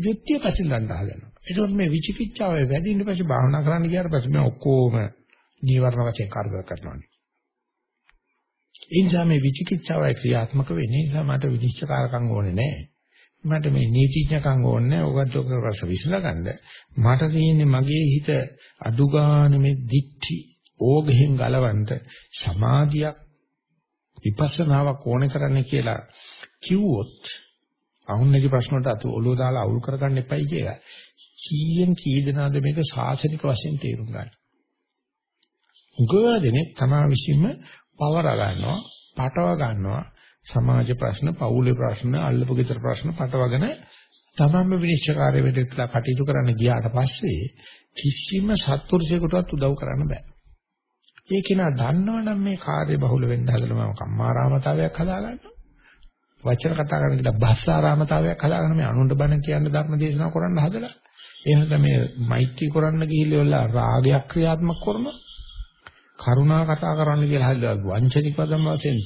යුක්තිය පැතිරලන්න හදනවා. ඒකෝත් මේ විචිකිච්ඡාව වැඩි ඉන්න පස්සේ භාවනා කරන්න ගියාට පස්සේ මේ ඔක්කොම නීවරණ වශයෙන් කරදර කරනවානේ. ඒ නිසා මේ විචිකිච්ඡාවයි ක්‍රියාත්මක වෙන්නේ නිසා මට විනිශ්චයකාරකම් ඕනේ නැහැ. මට මේ නීතිඥකම් ඕනේ නැහැ. ඔකට ඔක රස විසඳගන්න. මට තියෙන්නේ මගේ හිත අදුගාන මේ දික්ටි ඕගෙන් ගලවන්න සමාධියක් විපස්සනාවක් ඕනේ කරන්න කියලා කිව්වොත් අහුන්නගේ ප්‍රශ්නට අත ඔලුව දාලා අවුල් කරගන්න එපයි කියලා. කීයෙන් කී දෙනාද මේක සාසනික වශයෙන් තේරුම් ගන්න. උගදෙනේ තමා විශ්ීම පවර ගන්නවා, පටව ගන්නවා. සමාජ ප්‍රශ්න, පවුලේ ප්‍රශ්න, අල්ලපු ගෙදර ප්‍රශ්න පටවගෙන තමන්ම විනිශ්චයකාරය වෙදලා කටයුතු කරන්න ගියාට පස්සේ කිසිම සත්පුරුෂයෙකුටවත් උදව් කරන්න බෑ. ඒක නා දන්නවනම් මේ කාර්ය බහුල වෙන්න හදලා මම කම්මාරාමතාවයක් හදාගන්නවා. වචන කතා කරන කියලා භාෂාරාමතාවයක් හදාගෙන මේ අනුන්ට බණ කියන්න ධර්ම දේශනා කරන්න හදලා. එහෙනම් මේ මෛත්‍රී කරන්න ගිහිල්ලා රාගයක් ක්‍රියාත්මක කරනවා කරුණා කතා කරන්න කියලා හදලා වංචනික පදම් වශයෙන්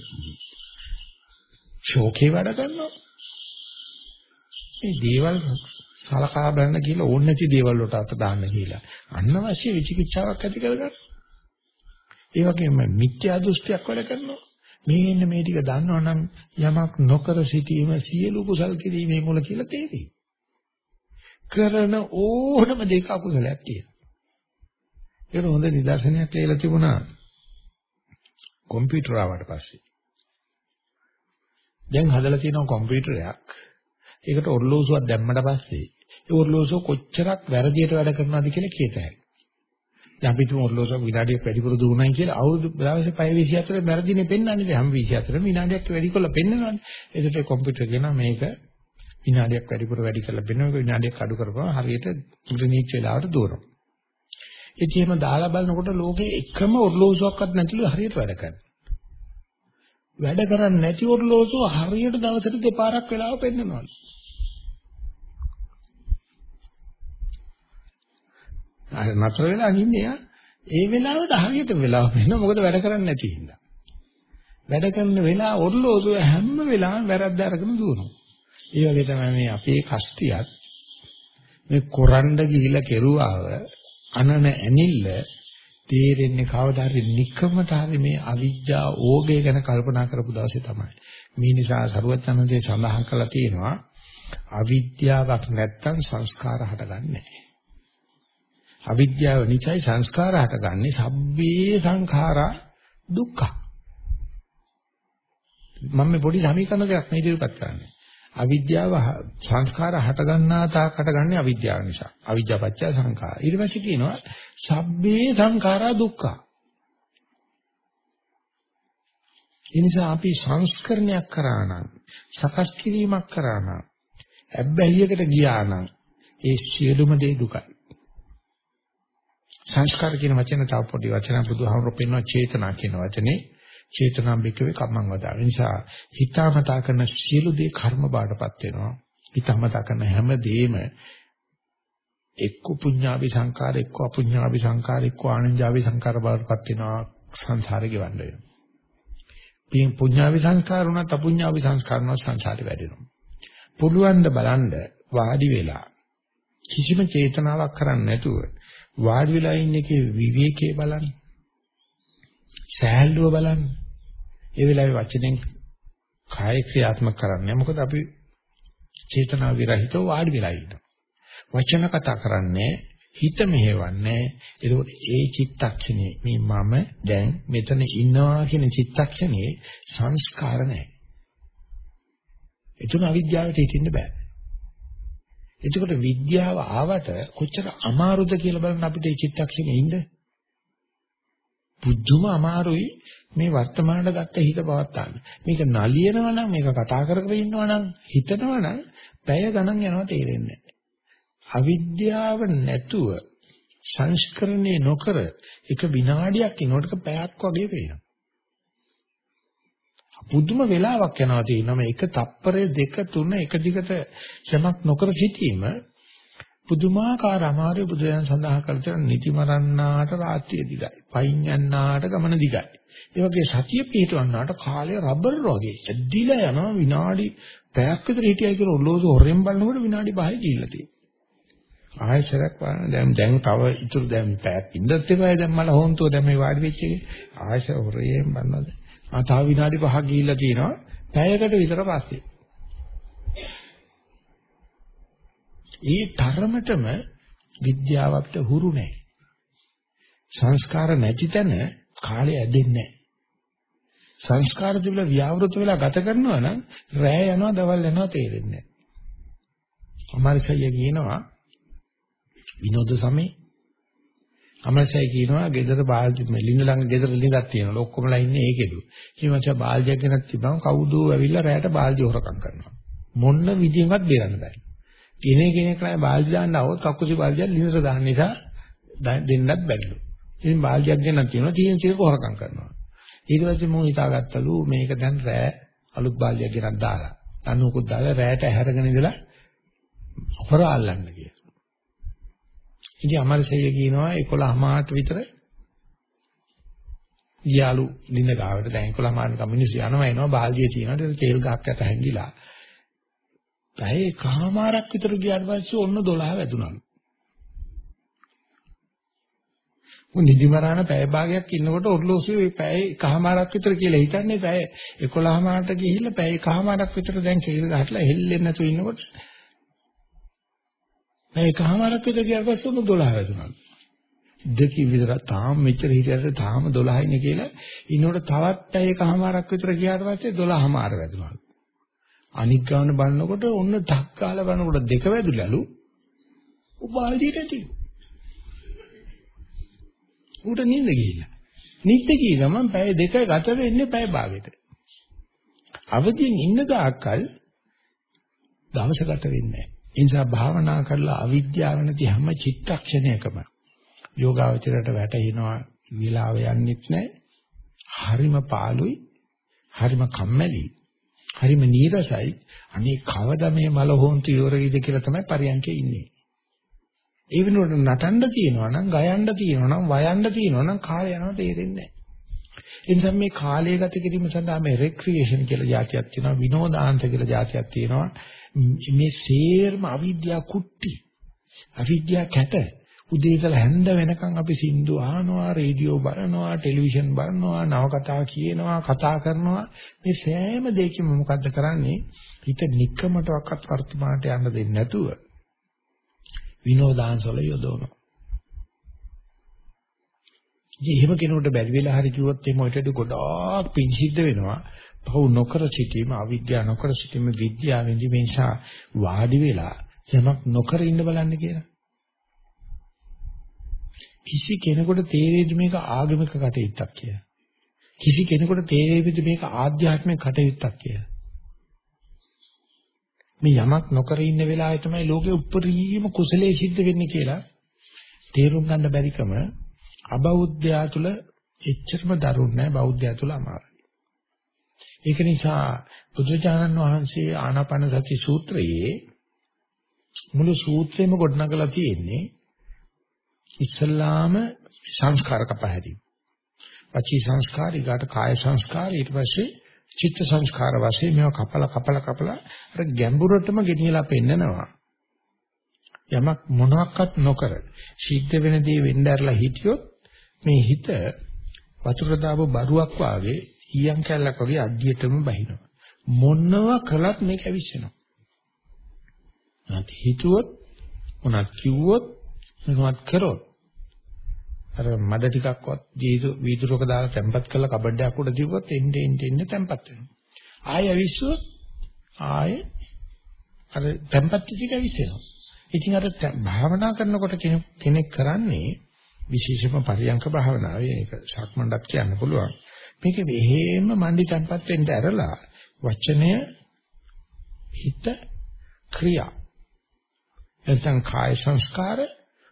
ශෝකේ වැඩ කරනවා. මේ දේවල් සලකා බලන්න කියලා ඕන නැති දේවල් වලට අත දාන්න කියලා අනවශ්‍ය විචිකිච්ඡාවක් ඇති කරගන්න. ඒ වගේම මිත්‍යා දෘෂ්ටියක් වැඩ කරනවා මේන්න මේ ටික දන්නවනම් යමක් නොකර සිටීම සියලු කුසල් කිරීමේ මුල කියලා තේරෙයි. කරන ඕනම දෙයක අකුසලයක් තියෙනවා. ඒක හොඳ නිදර්ශනයක් කියලා තිබුණා. කම්පියුටර් ආවට පස්සේ. දැන් හදලා තියෙන කම්පියුටරයක්. ඒකට ඔර්ලෝසුවක් දැම්මට පස්සේ ඒ ඔර්ලෝසුව කොච්චරක් වැරදියට වැඩ කරනවද කියලා කියතයි. දැන් අපි තුන් ඔර්ලෝසුවක් විනාඩියක් වැඩිපුර දුවනයි කියලා අවුරුදු දවසේ පැය 24 මැරදිනේ පෙන්වන්නේ හැම 24 විනාඩියක් වැඩි කරලා පෙන්වනවානේ. ඒකට කම්පියුටර් කියනවා මේක විනාඩියක් වැඩිපුර වැඩි කරලා පෙන්වනවා විනාඩියක් අඩු කරපුවා හරියට ග්‍රීනිච් වෙලාවට දුවනවා. ඉතින් එහෙම දාලා බලනකොට ලෝකේ එකම ඔර්ලෝසුවක්වත් නැතිව හරියට වැඩ කරනවා. වැඩ කරන්නේ නැති ඔර්ලෝසුව හරියට දවසට දෙපාරක් වෙලාව පෙන්වනවලු. අර නතර වෙලා ඉන්නේ යා. ඒ වෙලාවට හරියට වෙලාව වෙනවා. මොකද වැඩ කරන්නේ නැති හින්දා. වැඩ කරන වෙලාව ඔර්ලෝසුව හැම වෙලාවෙම වැරද්ද අරගෙන දුවනවා. ඒ වගේ තමයි මේ අපේ කස්තියත් මේ කොරණ්ඩ ගිහිලා කෙරුවාව අනන ඇනිල්ල තේරෙන්නේ කවදා හරි නිකමට හරි මේ අවිජ්ජා ඕගය ගැන කල්පනා කරපු දවසේ තමයි. මේ නිසා සරුවචනන්දේ සඳහන් කළා තියෙනවා අවිද්‍යාවක් නැත්තම් සංස්කාර හටගන්නේ නැහැ. අවිද්‍යාව නිසායි සංස්කාර හටගන්නේ සබ්බේ සංඛාරා දුක්ඛ. මම මේ පොඩි සමීකරණ දෙකක් මේ ඉදිරිපත් කරන්නේ. අවිද්‍යාව සංස්කාර හටගන්නා තාක් හටගන්නේ අවිද්‍යාව නිසා. අවිද්‍යාව පත්‍ය සංඛාර. ඊට පස්සේ කියනවා සබ්බේ සංඛාරා දුක්ඛ. ඒ නිසා අපි සංස්කරණයක් කරා නම් සකස් කිරීමක් කරා නම් ඇබ්බැහියකට ගියා නම් ඒ සියලුම දේ දුකයි. සංස්කාර කියන වචන තව පොඩි වචන බුදුහාමුදුරුවෝ පෙන්වන චේතනා කියන වචනේ චේතනාම් බිකවේ කම්මං වදා. ඒ නිසා හිතාමතා කරන සියලු දේ කර්ම බාටපත් වෙනවා. හිතාමතා කරන හැම දෙෙම එක්ක පුඤ්ඤාවි සංකාර එක්ක අපුඤ්ඤාවි සංකාර එක්ක ආනන්ජාවි සංකාර බාටපත් වෙනවා සංසාරේ ගෙවන්න වෙනවා. පින් පුඤ්ඤාවි සංස්කාර උනත් අපුඤ්ඤාවි සංස්කාර උනත් සංසාරේ වැඩෙනවා. පුළුවන් ද බලන්න වාඩි වෙලා කිසිම චේතනාවක් කරන්නේ නැතුව වාඩි වෙලා ඉන්න එකේ විවේකයේ බලන්න. සෑහළුව බලන්න. ඒ වෙලාවේ වචනෙන් කාය ක්‍රියාත්මක කරන්නේ. මොකද අපි චේතනා විරහිතව වාඩි වෙලා ඉන්නවා. වචන කතා කරන්නේ හිත මෙහෙවන්නේ. ඒකෝට ඒ චිත්තක්ෂණේ මේ මම දැන් මෙතන ඉන්නවා කියන චිත්තක්ෂණේ සංස්කාර නැහැ. එතුන අවිද්‍යාවට හිටින්න බෑ. එතකොට විද්‍යාව ආවට කොච්චර අමාරුද කියලා බලන්න අපිට මේ චිත්තක්ෂණේ ඉන්න. පුදුම අමාරුයි මේ වර්තමානට ගත්ත හිත පවත්තාන්න. මේක නලියනවා නම් මේක කතා කර කර ඉන්නවා නම් හිතනවා නම් පැය ගණන් යනවා තේරෙන්නේ නැහැ. අවිද්‍යාව නැතුව සංස්කරණේ නොකර එක විනාඩියක් ඉනකොට පැයක් වගේ පේනවා. පුදුම වෙලාවක් යනවා තියෙනවා. මේ එක තප්පරය දෙක තුන එක දිගට යමක් නොකර සිටීම පුදුමාකාර අමාරු බුදුයන් සඳහා කරතර නිති මරන්නාට රාත්‍රිය දිගයි. පයින් යන්නාට ගමන දිගයි. ඒ වගේ සතිය පිටවන්නාට කාලය රබර් වගේ ඇදිලා යනවා විනාඩි පැයක් විතර හිටියයි කියලා ඔල්ලෝසු හොරෙන් බලනකොට විනාඩි 5යි කියලා තියෙනවා ආයෙසරක් වань දැන් දැන් තව ඉතුරු දැන් පැයක් ඉඳත් එපායි. දැන් මල හොන්තෝ දැන් මේ වාඩි වෙච්ච එකේ. ආයෙස හොරෙන් බලනවා තව විනාඩි 5ක් ගිහිල්ලා තියෙනවා. පැයකට විතර පස්සේ. ඒ තරමටම විද්‍යාව අපිට හුරු නැහැ. සංස්කාර නැති තැන කාලය ඇදෙන්නේ නැහැ. සංස්කාර තිබිලා ව්‍යවෘත වෙලා ගත කරනවා නම් රැය යනවා දවල් යනවා තේරෙන්නේ නැහැ. අමාරුසය කියනවා විනෝද සමේ අමසයි කියනවා ගෙදර බාල්දි ලිඳ ළඟ ගෙදර ලිඳක් තියෙනවා. ඔක්කොමලා ඉන්නේ ඒකෙදු. ඉතින් මචං බාල්දියක් ගෙනත් තිබ්බම කවුදෝ ඇවිල්ලා රැයට බාල්දි හොරකම් කරනවා. මොන්න විදියෙන්වත් බේරන්න බෑ. කෙනේ කෙනෙක් නෑ බාල්දි දාන්න આવොත් කක්කුසි බාල්දියක් ලිඳට දාන්න නිසා දෙන්නත් බැරිලු. ඉතින් බාල්දියක් ගෙනත් තියෙනවා. තියෙන තියෙක හොරකම් කරනවා. ඊට පස්සේ මම හිතාගත්තලු මේක දැන් රෑ අලුත් බාල්දියක් ගෙනත් දාලා. අනුකුත් දාලා රැයට හැරගෙන ඉඳලා හොරා අල්ලන්න කියලා. ඉතින් අමරසෙය කියනවා 11 මාට විතර ගියාලු ලිඳ ගාවට දැන් 11 මාට කමිනිසි යනවා එනවා බාල්දියේ තියෙනවා ඒක තේල් ගහක් යට හැංගිලා. පැය කහමාරක් විතර ගියාට පස්සේ ඔන්න 12 වැදුනලු. මොන් නිදිමරාන පැය භාගයක් ඉන්නකොට ඔර්ලෝසුවේ පැය කහමාරක් විතර කියලා හිතන්නේ පැය 11 මාට ගිහිල්ලා පැය කහමාරක් විතර දැන් කේල් ගහట్లా හෙල්ලෙන්නේ නැතුව ඉන්නකොට මේ එකමාරක් විතර ගියාට පස්සේ උණු 12 වැදුනා. දෙකකින් විතර තාම මෙච්චර හිටියට තාම 12 ඉන්නේ කියලා ඉන්නකොට තවත් එකමාරක් විතර ගියාට පස්සේ 12මාර වැදුනා. අනික් ගාන බලනකොට ඔන්න ඩක් කාලා බලනකොට දෙක වැදුලලු. උපාල්දියට ඇති. ඌට නිින්ද ගිහිල්ලා. නිින්ද ගිය ගමන් පැය දෙක ගත වෙන්නේ පැය භාගෙට. අවදියෙන් ඉන්න දාකල් දවස ගත වෙන්නේ නැහැ. ඒ නිසා භාවනා කරලා අවිද්‍යාව නැති හැම චිත්තක්ෂණයකම යෝගාවචරයට වැටෙනවා විලාව යන්නෙත් නැහැ. හරිම පාළුයි, හරිම කම්මැලි, හරිම නීරසයි. අනේ කවදා මේ මල හොන්තු ඉවරයිද කියලා තමයි පරියන්කේ ඉන්නේ. ඒ වෙනුවට නටන්න තියෙනවා නම්, ගයන්න තියෙනවා නම්, වයන්න තියෙනවා නම් කාලය යනවා තේරෙන්නේ නැහැ. ඒ නිසා මේ කාලය ගත කිරීම සඳහා මේ රෙක්‍රියේෂන් කියලා જાතියක් තියෙනවා විනෝදාන්ත කියලා જાතියක් තියෙනවා. මේ සේර්ම අවිද්‍යා කුට්ටි අවිද්‍යා කැට උදේ ඉඳලා හැන්ද වෙනකන් අපි සින්දු අහනවා රේඩියෝ බලනවා ටෙලිවිෂන් බලනවා නවකතා කියනවා කතා කරනවා. මේ සෑම දෙයකම මොකද්ද කරන්නේ? හිත নিকමටවත් වර්තමානට යන්න දෙන්නේ නැතුව විනෝදාංශවල යොදවනවා. ඉතින් එහෙම කෙනෙකුට බැරි වෙලා හරි කිව්වොත් එහෙම ඔයිටට ගොඩාක් පිං සිද්ධ වෙනවා. පහු නොකර සිටීම, අවිද්‍යාව නොකර සිටීම විද්‍යාවෙන්දි මේ නිසා වාඩි වෙලා යමක් නොකර ඉන්න බලන්න කියලා. කිසි කෙනෙකුට තේරෙයිද මේක ආගමික කටයුත්තක් කියලා. කිසි කෙනෙකුට තේරෙයිද මේක ආධ්‍යාත්මික කටයුත්තක් කියලා. මේ යමක් නොකර ඉන්න වෙලාවේ තමයි ලෝකෙ උප්පරීම කුසලයේ සිද්ධ වෙන්නේ කියලා තේරුම් ගන්න බැරිකම අබෞද්ධයා තුල එච්චරම දරුණු නැහැ බෞද්ධයා තුල අමාරුයි. ඒක නිසා බුදුචානන් වහන්සේ ආනාපාන සති සූත්‍රයේ මුළු සූත්‍රෙම ගොඩනගලා තියෙන්නේ ඉස්ලාම සංස්කාර කපහැදී. වචී සංස්කාර ඊගාට කාය සංස්කාර ඊට පස්සේ චිත්ත සංස්කාර වශයෙන් මේවා කපලා කපලා කපලා අර ගැඹුරටම ගෙනියලා පෙන්නනවා. යමක් මොනවත් නොකර සිද්ධ වෙන දේ වෙන්න ඇරලා හිටියොත් මේ හිත වතුර දාපු බරුවක් වාගේ ඊයන් කැල්ලක් වගේ අඩියටම බහිනවා. මොනව කළත් මේක ඇවිස්සෙනවා. නැත් හිතුවොත් මොනක් කිව්වොත් මොනවත් කරොත් අර මඩ ටිකක්වත් වීදුරක දාලා තැම්පත් කරලා කබඩයක් උඩ දිව්වොත් එන්නේ එන්නේ එන්නේ තැම්පත් වෙනවා. ආයෙ ඇවිස්සුවොත් ආයෙ අර තැම්පත් ටික ඇවිස්සෙනවා. ඉතින් අර භාවනා කරනකොට කෙනෙක් කරන්නේ විශේෂම පරියංක භාවනාවේ ඒක සක්මණ්ඩත් කියන්න පුළුවන්. මේක වෙහෙම මණ්ඩි තැම්පත් වෙන්න ඇරලා වචනය හිත ක්‍රියා. නැත්නම් කාය සංස්කාර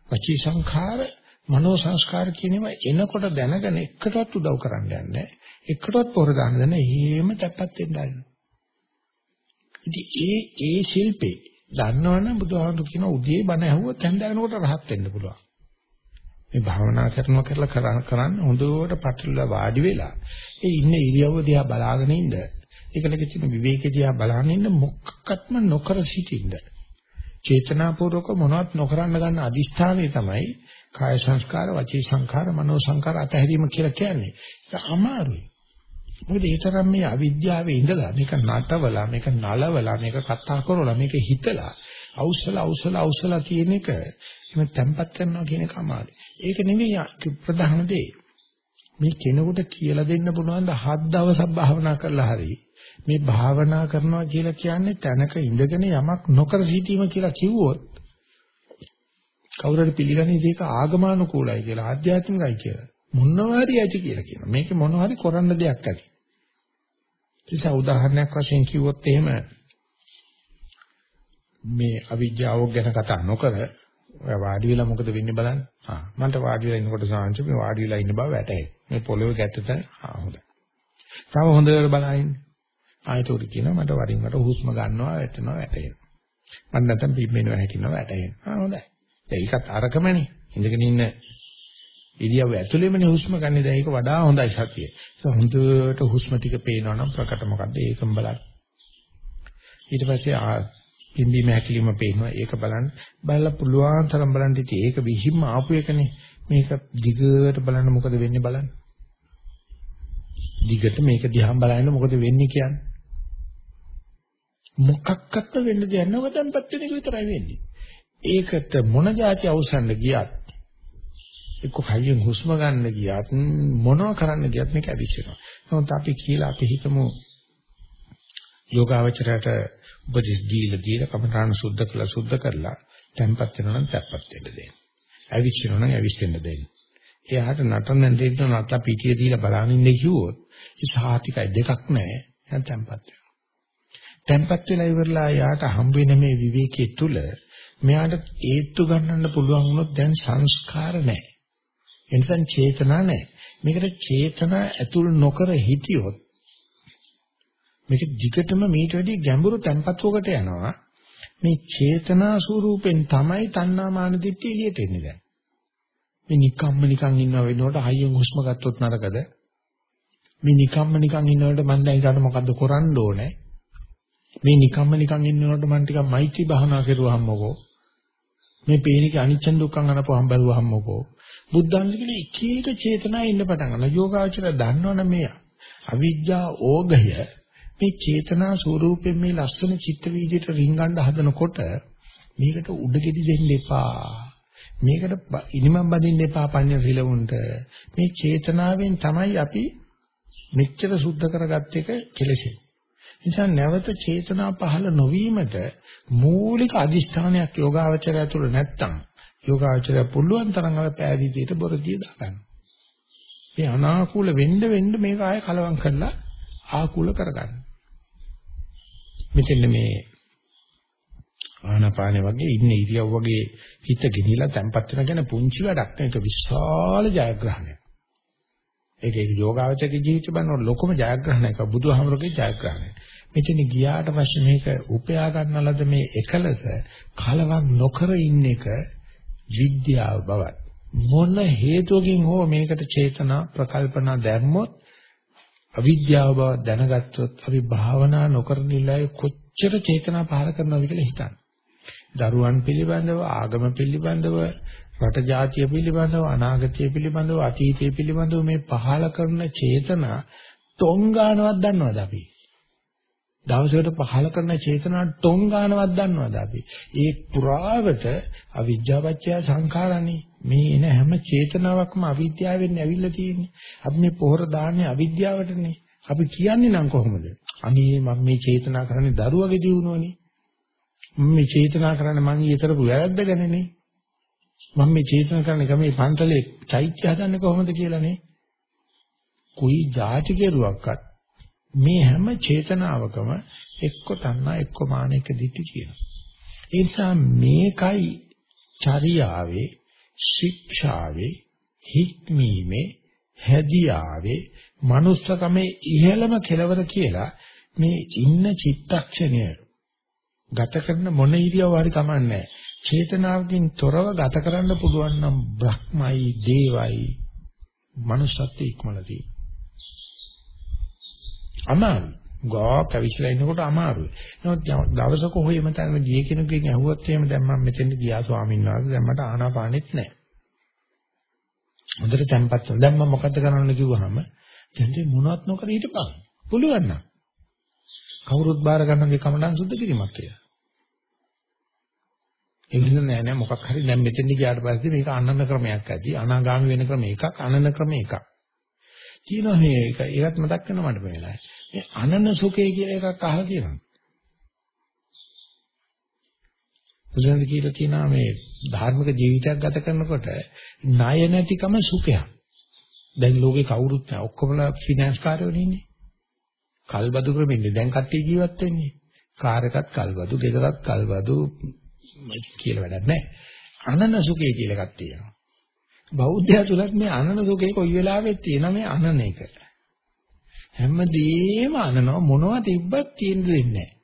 වචී සංඛාර මනෝ සංස්කාර කියනවා එනකොට දැනගෙන එකටවත් උදව් කරන්න යන්නේ එකටවත් පොර දාන්න දෙන්න එහෙම තැප්පත් වෙන්න ආරිනවා ඉතින් ඒ ඒ ශිල්පේ දන්නවනම් බුදුහාමුදුරු කියන උදේ බණ ඇහුවොත් හැන්දෑවෙනකොට රහත් වෙන්න පුළුවන්. මේ භාවනා කරනවා කරලා කරන්න හොඳට පටලලා වාඩි වෙලා ඒ ඉන්න ඉරියව්ව දිහා බලාගෙන ඉන්න ඒකලක තියෙන විවේකේ දිහා බලාගෙන ඉන්න මොකක්වත්ම නොකර සිටින්න චේතනාපූර්වක මොනවත් නොකරන්න ගන්න අදිස්ථානය තමයි කාය සංස්කාර, වචී සංස්කාර, මනෝ සංස්කාර අතහැරීම කියලා කියන්නේ. ඒක අමාරුයි. මොකද ඒ තරම් මේ අවිද්‍යාවේ ඉඳලා මේක නටවලා මේක නලවලා මේක කතා කරවලා මේක හිතලා අවසල අවසල අවසල කියන එක එහෙම තැම්පත් කරනවා කියන එක අමාරුයි. ඒක නෙමෙයි ප්‍රධාන දේ. මේ කෙනෙකුට කියලා දෙන්න පුළුවන් ද හත් දවසක් භාවනා කරලා හරි මේ භාවනා කරනවා කියලා කියන්නේ තැනක ඉඳගෙන යමක් නොකර සිටීම කියලා කිව්වොත් කවුරුහරි පිළිගන්නේ ඒක ආගමානුකූලයි කියලා ආධ්‍යාත්මිකයි කියලා මොනවා හරි ඇති කියලා කියනවා මේක මොනවා හරි කරන්න දෙයක් ඇති ඒක උදාහරණයක් වශයෙන් කිව්වොත් එහෙම මේ අවිජ්ජාව ගැන කතා නොකර ඔය වාඩි වෙලා මොකද වෙන්නේ බලන්න. ආ මන්ට වාඩි වෙලා ඉන්නකොට සාංශ මේ වාඩි වෙලා ඉන්න බව වැටහෙයි. මේ පොළොවේ ගැටට ආ හොඳයි. තව හොඳට බලන්න. ආයතෝරි කියනවා මට වරින් වර හුස්ම ගන්නවා වැටෙනවා වැටෙනවා. මම නැත්තම් පිම්මෙනවා හැකිනවා වැටෙනවා. ආ හොඳයි. ඒකත් අරකමනේ. ඉඳගෙන ඉන්න ඉරියව්ව ඇතුළෙමනේ හුස්ම ගන්න. දැන් ඒක වඩා හොඳයි සතිය. ඒක හොඳට හුස්ම ටික පේනවා නම් ප්‍රකට මොකද්ද ඒකම බලන්න. ඊට පස්සේ පිම්බීම හැකිලිම පේනවා. ඒක බලන්න. බලලා පුළුවන් තරම් බලන්න ඉතින් ඒක විහිම්ම ආපු එකනේ. මේක දිගට බලන්න මොකද වෙන්නේ බලන්න. දිගට මේක දිහා බලන්න මොකද වෙන්නේ කියන්නේ. මොකක්වත් වෙන්න දෙයක් නැව දැන්පත් වෙන එක විතරයි වෙන්නේ. ඒකට මොන જાති අවසන්ද ගියත් එක්ක කයියෙන් හුස්ම ගන්න ගියත් මොනව කරන්න ගියත් මේක ඇවිස්සෙනවා. නමුත් අපි කියලා අපි හිතමු යෝගාවචරයට උපදෙස් දීලා දීලා කමඨාන සුද්ධ කළා සුද්ධ කරලා තැම්පත් වෙනවා නම් තැම්පත් වෙන්න දෙන්න. ඇවිස්සෙනවා නම් ඇවිස්සෙන්න දෙන්න. එයාට නටන දෙන්න නටලා පිටිය දීලා බලන ඉන්නේ කිව්වොත් ඒ සාහිතිකයි දෙකක් නැහැ. එයා තැම්පත් වෙනවා. තැම්පත් වෙලා ඉවරලා යාට හම්බ වෙන මේ විවේකයේ තුල මෙයාට ඒත්තු ගන්නන්න පුළුවන් වුණොත් දැන් සංස්කාර නැහැ. එනිසා චේතනා නැහැ. මේකට චේතනා ඇතුල් නොකර හිටියොත් මේක දිගටම මීට වැඩි ගැඹුරු තැම්පත්වකට යනවා. මේ චේතනා ස්වරූපෙන් තමයි තණ්හා මාන දිට්ඨිය එළියට එන්නේ දැන්. මේ නිකම්ම නිකන් ඉන්නව වෙනකොට හයියෙන් හුස්ම ගත්තොත් නරකද? මේ නිකම්ම නිකන් ඉන්නකොට මම දැන් ඊට මොකද්ද කරන්න ඕනේ? මේ නිකම්ම නිකන් ඉන්නකොට මම ටිකක් මෛත්‍රී භාවනා කරුවාම්මකෝ. මේ පේනික අනිච්ච දුක්ඛං අනපහම් බැලුවහම මොකෝ බුද්ධාංශ කියලා එක එක චේතනා ඉන්න පටන් ගන්නවා යෝගාචර දන්නවනේ මේ අවිජ්ජා ඕගය මේ චේතනා ස්වરૂපයෙන් මේ ලස්සන චිත්ත වීදියට රිංගන්න හදනකොට මේකට උඩගෙඩි දෙන්න එපා මේකට ඉනිමම් බඳින්න එපා පඤ්ඤ සිලවුන්ට මේ චේතනාවෙන් තමයි අපි මෙච්චර සුද්ධ කරගත්ත එක කෙලෙසේ නිසා නැවත චේතනා පහළ නොවීමට මූලික අදිෂ්ඨානයක් යෝගාවචරය තුළ නැත්තම් යෝගාවචරය පුළුවන් තරම් අර පෑදීතියට බොරදිය දාගන්න. මේ අනාකූල වෙන්න වෙන්න මේක ආය කලවම් කරලා ආකූල කරගන්න. මෙතන මේ ආනාපානෙ වගේ ඉන්න ඉරියව් වගේ හිත ගෙනිලා තැම්පත් වෙන ගැන පුංචි වැඩක් නේ ඒක විශාල ජයග්‍රහණයක්. ඒක ඒක යෝගාවචක ජීවිත බලන ලොකම ජයග්‍රහණයක බුදුහාමරගේ ජයග්‍රහණය. මෙතන ගියාට පස්සේ මේක උපයා ගන්නලද මේ එකලස කලවක් නොකර ඉන්න එක විද්‍යාව බවත් මොන හේතුවකින් හෝ මේකට චේතනා ප්‍රකල්පනා දැම්මොත් අවිද්‍යාව බව දැනගත්තොත් අපි භාවනා නොකරන ඉලයි කොච්චර චේතනා පහල කරනවද කියලා හිතන්න. දරුවන් පිළිබඳව ආගම පිළිබඳව රට ජාතිය පිළිබඳව අනාගතය පිළිබඳව අතීතය පිළිබඳව මේ පහල කරන චේතනා තොන් ගන්නවත් දන්නවද අපි? දවසකට පහල කරන චේතනා ටොං ගන්නවත් දන්නවද අපි? ඒ පුරාවට අවිජ්ජාපච්චය සංඛාරණි මේ එන හැම චේතනාවක්ම අවිද්‍යාවෙන් ඇවිල්ලා තියෙන්නේ. අපි මේ පොහොර දාන්නේ අවිද්‍යාවටනේ. අපි කියන්නේ නම් කොහොමද? අනේ මම මේ චේතනා කරන්නේ දරුවගේ දියුණුවනේ. මම මේ චේතනා කරන්නේ මං ඊ කරපු වැරද්ද ගැනනේ. මම මේ චේතනා කරන්නේ ගමේ පන්තලේ චෛත්‍ය හදන්නේ කොහොමද කියලානේ. කුයි જાති කෙරුවක්වත් මේ හැම චේතනාවකම එක්ක තණ්හා එක්ක මාන එක දිටි කියනවා. ඒ නිසා මේකයි චරියාවේ ශික්ෂාවේ හික්මීමේ හැදියාවේ manussකමේ ඉහළම කෙලවර කියලා මේ ඉන්න චිත්තක්ෂණය ගත කරන මොන ඉරියව්ව හරි කමන්නේ චේතනාවකින් තොරව ගත කරන්න පුළුවන් නම් බ්‍රහ්මයි දේවයි manussත්ව ඉක්මලදී අමාරු ගා කවිසලා ඉන්නකොට අමාරුයි. නමුත් දවසක හොයම තැනම ගිය කෙනෙකුගෙන් ඇහුවත් එහෙම දැන් මම මෙතෙන්ට ගියා ස්වාමීන් වහන්සේ දැන් මට ආනාපානෙත් නැහැ. හොඳට තැම්පත් වෙනවා. දැන් මම මොකද්ද කරන්න කිව්වහම දැන් මොනවත් නොකර හිටපන්. පුළුවන් නම්. කවුරුත් බාර ගන්න මේ කමඩන් සුද්ධ කිරීමක් කියලා. ඒ නිසා නෑ නෑ මොකක් හරි දැන් මෙතෙන්ට ගියාට පස්සේ මේක අනන ක්‍රමයක් ඇති. අනාගාමී වෙන ක්‍රම එකක්, අනන ක්‍රම එකක්. කියනවා මේ ඒක ඒවත් මතක් වෙනවා මට මේ වෙලාවේ. මේ අනන සුඛය කියලා එකක් අහලා තියෙනවා. බුදුන් කියලා කියනවා මේ ධාර්මික ජීවිතයක් ගත කරනකොට ණය නැතිකම සුඛයක්. දැන් ලෝකේ කවුරුත් නැහැ. ඔක්කොමලා ෆිනෑන්ස් කාර්යවල ඉන්නේ. කල්බදු ක්‍රමෙන්නේ දැන් කට්ටිය ජීවත් වෙන්නේ. කාර් එකත් කල්බදු, ගෙදරත් කල්බදු කියලා වැඩක් නැහැ. අනන සුඛය කියලා එකක් තියෙනවා. බෞද්ධයා තුලත් මේ අනන සුඛේ කොයි වෙලාවෙත් තියෙන මේ අනන එක. හැමදේම අනනවා මොනවා තිබ්බත් තියෙන්න දෙන්නේ නැහැ.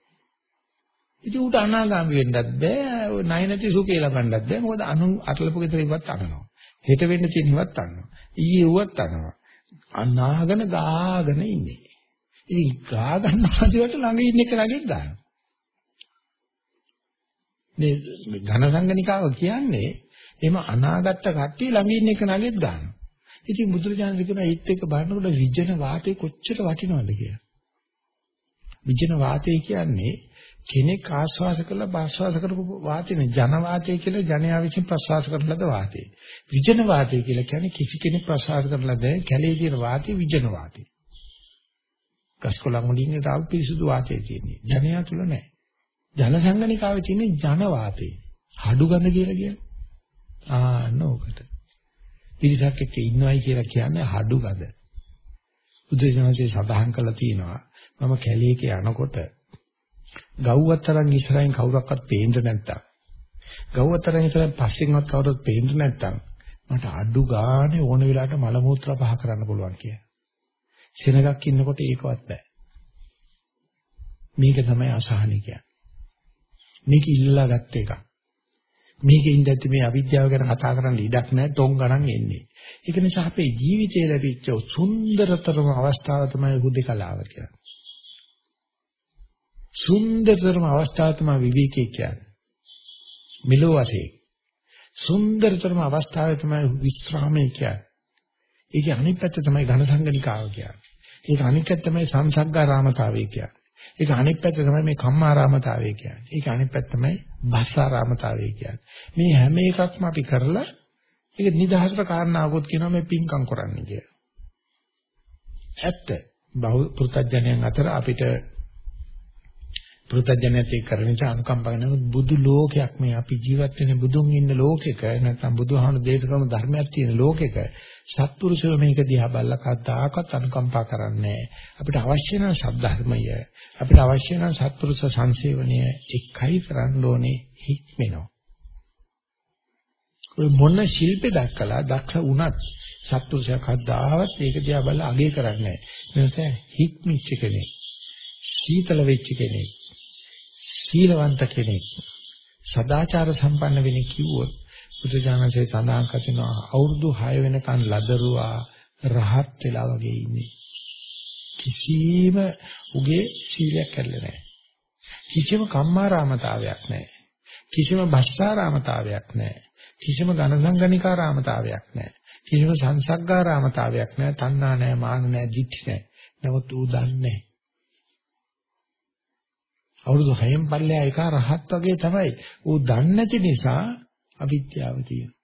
ඉතින් උට අනාගාමී වෙන්නත් බෑ, ඔය නයි නැති සුඛේ ලබන්නත් බෑ. මොකද අනු අටලපු ගෙදර ඉවත් අනනවා. හෙට වෙන්න තියෙන ඉවත් අනනවා. ඊයේ උවත් අනනවා. අනාගෙන ගාගෙන ඉන්නේ. ඉතින් ගා ගන්න හදිවට ළඟ ඉන්න එක ළඟින් ගන්නවා. මේ ඝන සංගනිකාව කියන්නේ එහෙම අනාගත කට්ටිය ළඟ ඉන්න එක නගෙත් ගන්නවා. ඉතින් බුදුරජාණන් කියනවා ඒත් එක්ක බලනකොට විජන වාතේ කොච්චර වටිනවද කියලා. විජන වාතය කියන්නේ කෙනෙක් ආස්වාස කළා ප්‍රාස්වාස කරපු වාතේ නේ ජන වාතය කියලා ජනයා විසින් ප්‍රාස්වාස කරන ලද වාතේ. විජන වාතය කියලා කියන්නේ කිසි කෙනෙක් ප්‍රාස්වාස කරන ලද කැලේ තියෙන වාතේ විජන වාතේ. ගස්කොළන් වලින් තාව පිරිසුදු වාතය තියෙන්නේ. ජනයා තුල නැහැ. ජන සංගණිකාවේ තියෙන්නේ ජන වාතේ. හඩු ගඳ කියලා කියන්නේ. ආන්න ඕකට. පිරිසක් එක්ක ඉන්නවයි කියලා කියන්නේ හඩු ගඳ. බුදුසසුනේ සඳහන් කරලා තියෙනවා මම කැලේක යනකොට ගව්වතරන් ඉස්සරහින් කවුරක්වත් පේන්න නැත්තම් ගව්වතරන් ඉස්සරහින් පස්සෙන්වත් කවුරුත් පේන්න නැත්තම් මට අඩු ගානේ ඕන වෙලාවට මල මූත්‍රා පහ කරන්න පුළුවන් කිය. සෙනගක් ඉන්නකොට ඒකවත් බෑ. මේක තමයි අසහනය කියන්නේ. මේක ඉල්ලලා ගත්ත එකක්. මේකේ ඉඳද්දි මේ අවිද්‍යාව ගැන කතා කරන්න ඉඩක් නැහැ ටොං ගණන් එන්නේ. ඒක නිසා අපේ ජීවිතයේ ලැබිච්ච සුන්දරතරම අවස්ථාව තමයි හුදේකලාව කියන්නේ. සුන්දරතරම අවස්ථාව තමයි විවේකී කියන්නේ. මෙලෝ වශයෙන් සුන්දරතරම අවස්ථාවේ තමයි විස්රාමයේ කියන්නේ. ඒකේ අනිත් පැත්ත තමයි ඝනසංගනිකාව කියන්නේ. ඒක අනිත් පැත්ත තමයි සංසග්ගාරාමතාවය කියන්නේ. ඒක අනිත් පැත්ත තමයි මේ කම්මාරාමතාවය කියන්නේ. ඒක අනිත් පැත්ත තමයි භස්සාරාමතාවය කියන්නේ. මේ හැම එකක්ම අපි කරලා ඒක නිදහසට කාරණාවකුත් කියනවා මේ පිංකම් කරන්න කියලා. ඇත්ත. බහු පෘථජ්ජනයන් අතර අපිට පෘථජ්ජනයත් එක්ක කරන නිසා අනුකම්පාව නැමුත් බුදු ලෝකයක් මේ අපි ජීවත් වෙන බුදුන් ඉන්න ලෝකෙක. නැත්නම් බුදුහාමුදුරු දේශකම ධර්මයක් තියෙන ලෝකෙක. සත්පුරුෂයෝ මේක දිහා බැලලා කද්දාකත් අනුකම්පා කරන්නේ අපිට අවශ්‍ය නම් ශබ්දධර්මය අපිට අවශ්‍ය නම් සත්පුරුෂ සංසේවනය එකයි කරන්න ඕනේ හික්මෙනවා. ඔය මොන ශිල්පේ දක්කලා දක්ෂ වුණත් සත්පුරුෂයා කද්දාවත් ඒක දිහා බලලා අගය කරන්නේ නැහැ. හික්මිච්ච කෙනෙක් සීතල වෙච්ච කෙනෙක් සීලවන්ත කෙනෙක් සදාචාර සම්පන්න වෙන්නේ කිව්වොත් බුදුජානකසේ සඳහන් කරනවා අවුරුදු 6 වෙනකන් ලදරුවා රහත් වෙලා වගේ ඉන්නේ. කිසිම උගේ සීලයක් කැඩලා නැහැ. කිසිම කම්මාරාමතාවයක් නැහැ. කිසිම භස්සාරාමතාවයක් නැහැ. කිසිම ඝනසංගනිකාරාමතාවයක් නැහැ. කිසිම සංසග්ගාරාමතාවයක් නැහැ. තණ්හා නැහැ, මාන නැහැ, දික්ඨ නැහැ. නමුත් ඌ දන්නේ අවුරුදු 6න් පල්ලෙහා එක රහත් වගේ තමයි. ඌ දන්නේ නැති නිසා අවිද්‍යාව තියෙනවා.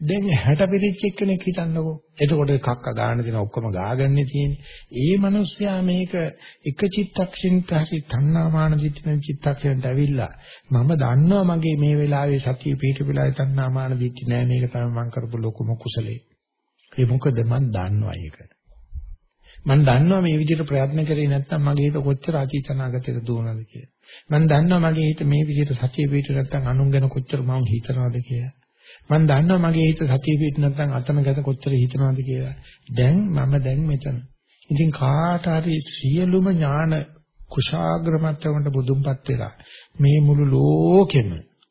දැන් 60 පිරිච්ච එක්කෙනෙක් හිතන්නකෝ. එතකොට කක්ක ගන්න දෙන ඔක්කොම ගාගන්නේ තියෙන්නේ. ඒ මිනිස්සයා මේක එක චිත්තක්ෂණික හරි තණ්හාමාන දිට්ඨින චිත්තක්ෂණයට ඇවිල්ලා මම දන්නවා මගේ මේ වෙලාවේ සතිය පිහිට වෙලාවේ තණ්හාමාන දිට්ඨි නෑ මේක තමයි මම කරපු ලොකුම කුසලේ. ඒ මොකද මම දන්නවා ඒක. මම දන්නවා මේ විදිහට ප්‍රයත්න කරේ නැත්නම් මගේ හිත කොච්චර අතීත අනාගතයට දුවනවද කියලා. මම දන්නවා මගේ හිත මේ විදිහට සතිය පිට නැත්නම් අනුන් ගැන කොච්චර මම හිතනවද කියලා. මම දන්නවා මගේ හිත සතිය පිට නැත්නම් අතන ගැත කොච්චර හිතනවද කියලා. දැන් මම දැන් මෙතන. ඉතින් කාට හරි සියලුම ඥාන කුශාග්‍රමත්වකට බුදුන්පත් වෙලා මේ මුළු ලෝකෙම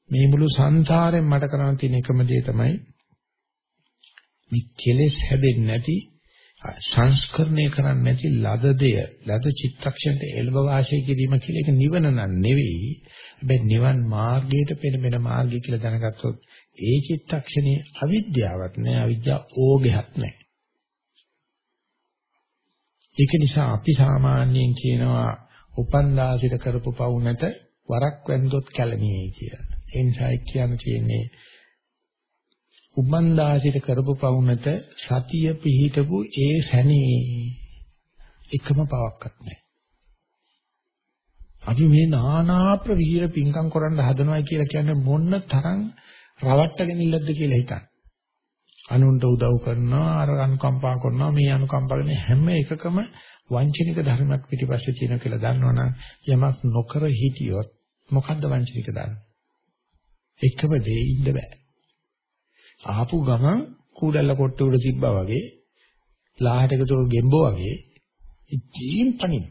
මේ මුළු සංසාරෙම මට කරන්න තියෙන එකම දේ තමයි මේ කෙලෙස් හැදෙන්නේ නැති සංස්කරණය කරන්නේ නැති ලද දෙය ලද චිත්තක්ෂණයට එළඹ වාසය කිරීම කියලා ඒක නිවන නන් නෙවෙයි. හැබැයි නිවන් මාර්ගයට පෙනෙන මාර්ගය කියලා දැනගත්තොත් ඒ චිත්තක්ෂණේ අවිද්‍යාවක් නෑ අවිද්‍යාව ඕගයක් නෑ. ඒක නිසා අපි සාමාන්‍යයෙන් කියනවා උපන්දාසිත කරපු පවු නැත වරක් වැන්දොත් කැළණියේ කියලා. ඒ නිසා කියන්න තියෙන්නේ උබන්දාසිට කරපු පවුනට සතිය පිහිටපු ඒ සැනේ එකම පවක්වත් නැහැ. අපි මේ නානා ප්‍රවිහිර පිංකම් කරන්න හදනවා කියලා කියන්නේ මොන්න තරම් රවට්ටගෙන ඉල්ලද්ද කියලා හිතන්න. අනුන්ට උදව් කරනවා අර අනුකම්පා කරනවා මේ අනුකම්පා කරන හැම එකකම වංචනික ධර්මයක් පිටිපස්සේ තියෙන කියලා දන්නවනම් යමක් නොකර හිටියොත් මොකද්ද වංචනික ධර්ම? එකම දේ ඉන්න බෑ. ආපු ගමන් කූඩල්ල කොට්ට උඩ තිබ්බා වගේ ලාහට එකතු ගෙම්බෝ වගේ ඉතින් පණින.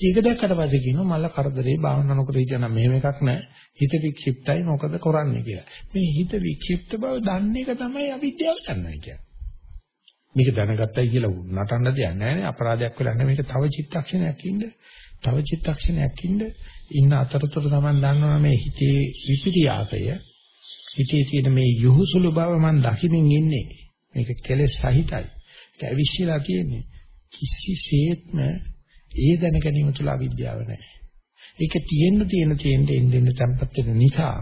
ඒක දැක්කට පස්සේ කියනවා මල කරදරේ භාවනා නොකර හිටියනම් මෙහෙම එකක් නැහැ. හිත වික්ෂිප්තයි මොකද කරන්නේ කියලා. මේ හිත වික්ෂිප්ත බව දන්නේ එක තමයි අවිද්‍යාව දන්නේ කියන්නේ. මේක දැනගත්තයි කියලා නටන්න දෙයක් නැහැ නේ අපරාධයක් වෙලා නැහැ මේක තව චිත්තක්ෂණයක් ඉන්න තව චිත්තක්ෂණයක් ඉන්න ඉන්න අතරතුර තමයි දන්නවා මේ හිතේ විපිරියාසය හිතේ තියෙන මේ යහුසුළු බව මම දකිමින් ඉන්නේ. මේක කෙලෙස් සහිතයි. ඒක අවිශ්‍යලා තියෙන්නේ. කිසිසේත්ම ඒ දැන ගැනීම තුළ අවිද්‍යාව නැහැ. ඒක තියෙන්න තියෙන තියෙන්න එන්න තැම්පත් වෙන නිසා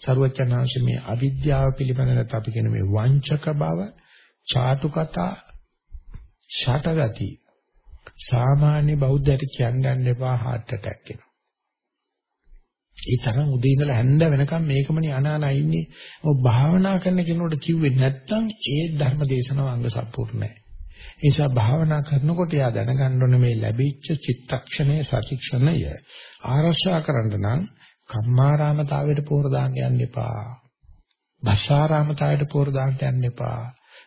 සරුවචනාංශ මේ අවිද්‍යාව පිළිබඳව අපි කියන මේ වංචක බව, ചാටු කතා, ෂටගති සාමාන්‍ය බෞද්ධයට කියන්න යන්න එපා heart attack එක. ඒ තරම් උදේ ඉඳලා හැන්ද වෙනකම් මේකමනේ අනානා ඉන්නේ. ඔබ භාවනා කරන කෙනෙකුට කිව්වේ නැත්තම් ඒ ධර්ම දේශනාව අංග සම්පූර්ණ නැහැ. ඒ නිසා භාවනා කරනකොට යා දැනගන්න ඕනේ මේ ලැබිච්ච චිත්තක්ෂණයේ සතික්ෂණය ආරක්ෂා කරන්න නම් කම්මාරාමතාවයට පෝර දාන්න යන්න එපා. භාෂාරාමතාවයට පෝර දාන්න යන්න එපා.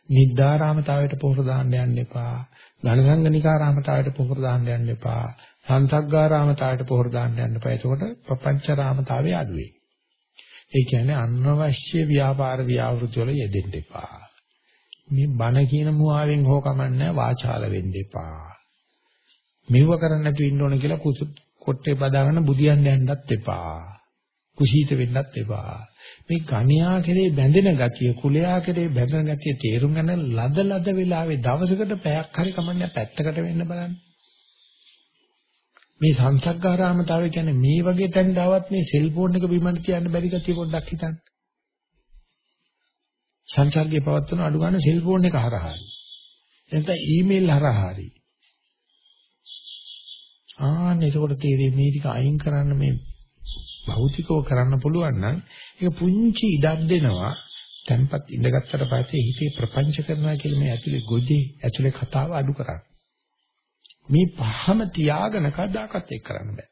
නිද්දාරාමතාවයට පෝර දාන්න යන්න එපා. ඝනසංගනිකාරාමතාවයට පෝර දාන්න යන්න එපා. සංසග්ගාරාමතාවයට පොහොර දාන්න යන්න එපා. එතකොට පපංචරාමතාවේ අඩු වෙයි. ඒ කියන්නේ අනවශ්‍ය ව්‍යාපාර ව්‍යවෘති වල යෙදෙන්න එපා. මේ බණ කියන මුවාවෙන් හෝ කමන්නේ වාචාල වෙන්න එපා. මෙව කරන්න නැතුව ඉන්න ඕන කියලා කුස කොට්ටේ බදාගෙන බුදියන්න යන්නත් එපා. කුසීත වෙන්නත් එපා. මේ ගණ්‍යා කෙරේ බැඳෙන ගතිය, කුලයා කෙරේ බැඳෙන ගතිය තේරුම් ගන්න ලද ලද වෙලාවේ දවසකට පැයක් හරි කමන්නේ පැත්තකට වෙන්න බලන්න. මේ සංසග්ගාරාමතාවය කියන්නේ මේ වගේ තැනට ආවත් මේ සෙල්ෆෝන් එක බිමට තියන්න බැරි ගතිය පොඩ්ඩක් හිතන්න. සංසර්ගයේ පවත්වන අඩු ගන්න සෙල්ෆෝන් එක හරහා. එතන ඊමේල් හරහා හරි. ආන්න එතකොට තේරෙන්නේ මේ ටික අයින් කරන්න මේ භෞතිකව කරන්න පුළුවන් නම් ඒක පුංචි ඉඩක් දෙනවා. tempat ඉඳගත්තට පස්සේ හිතේ ප්‍රපංච කරනවා කියලා මේ ඇතුලේ ගොජේ ඇතුලේ කතාව අඩු කරා. මේ පහම තියාගෙන කවදාකවත් ඒක කරන්න බෑ.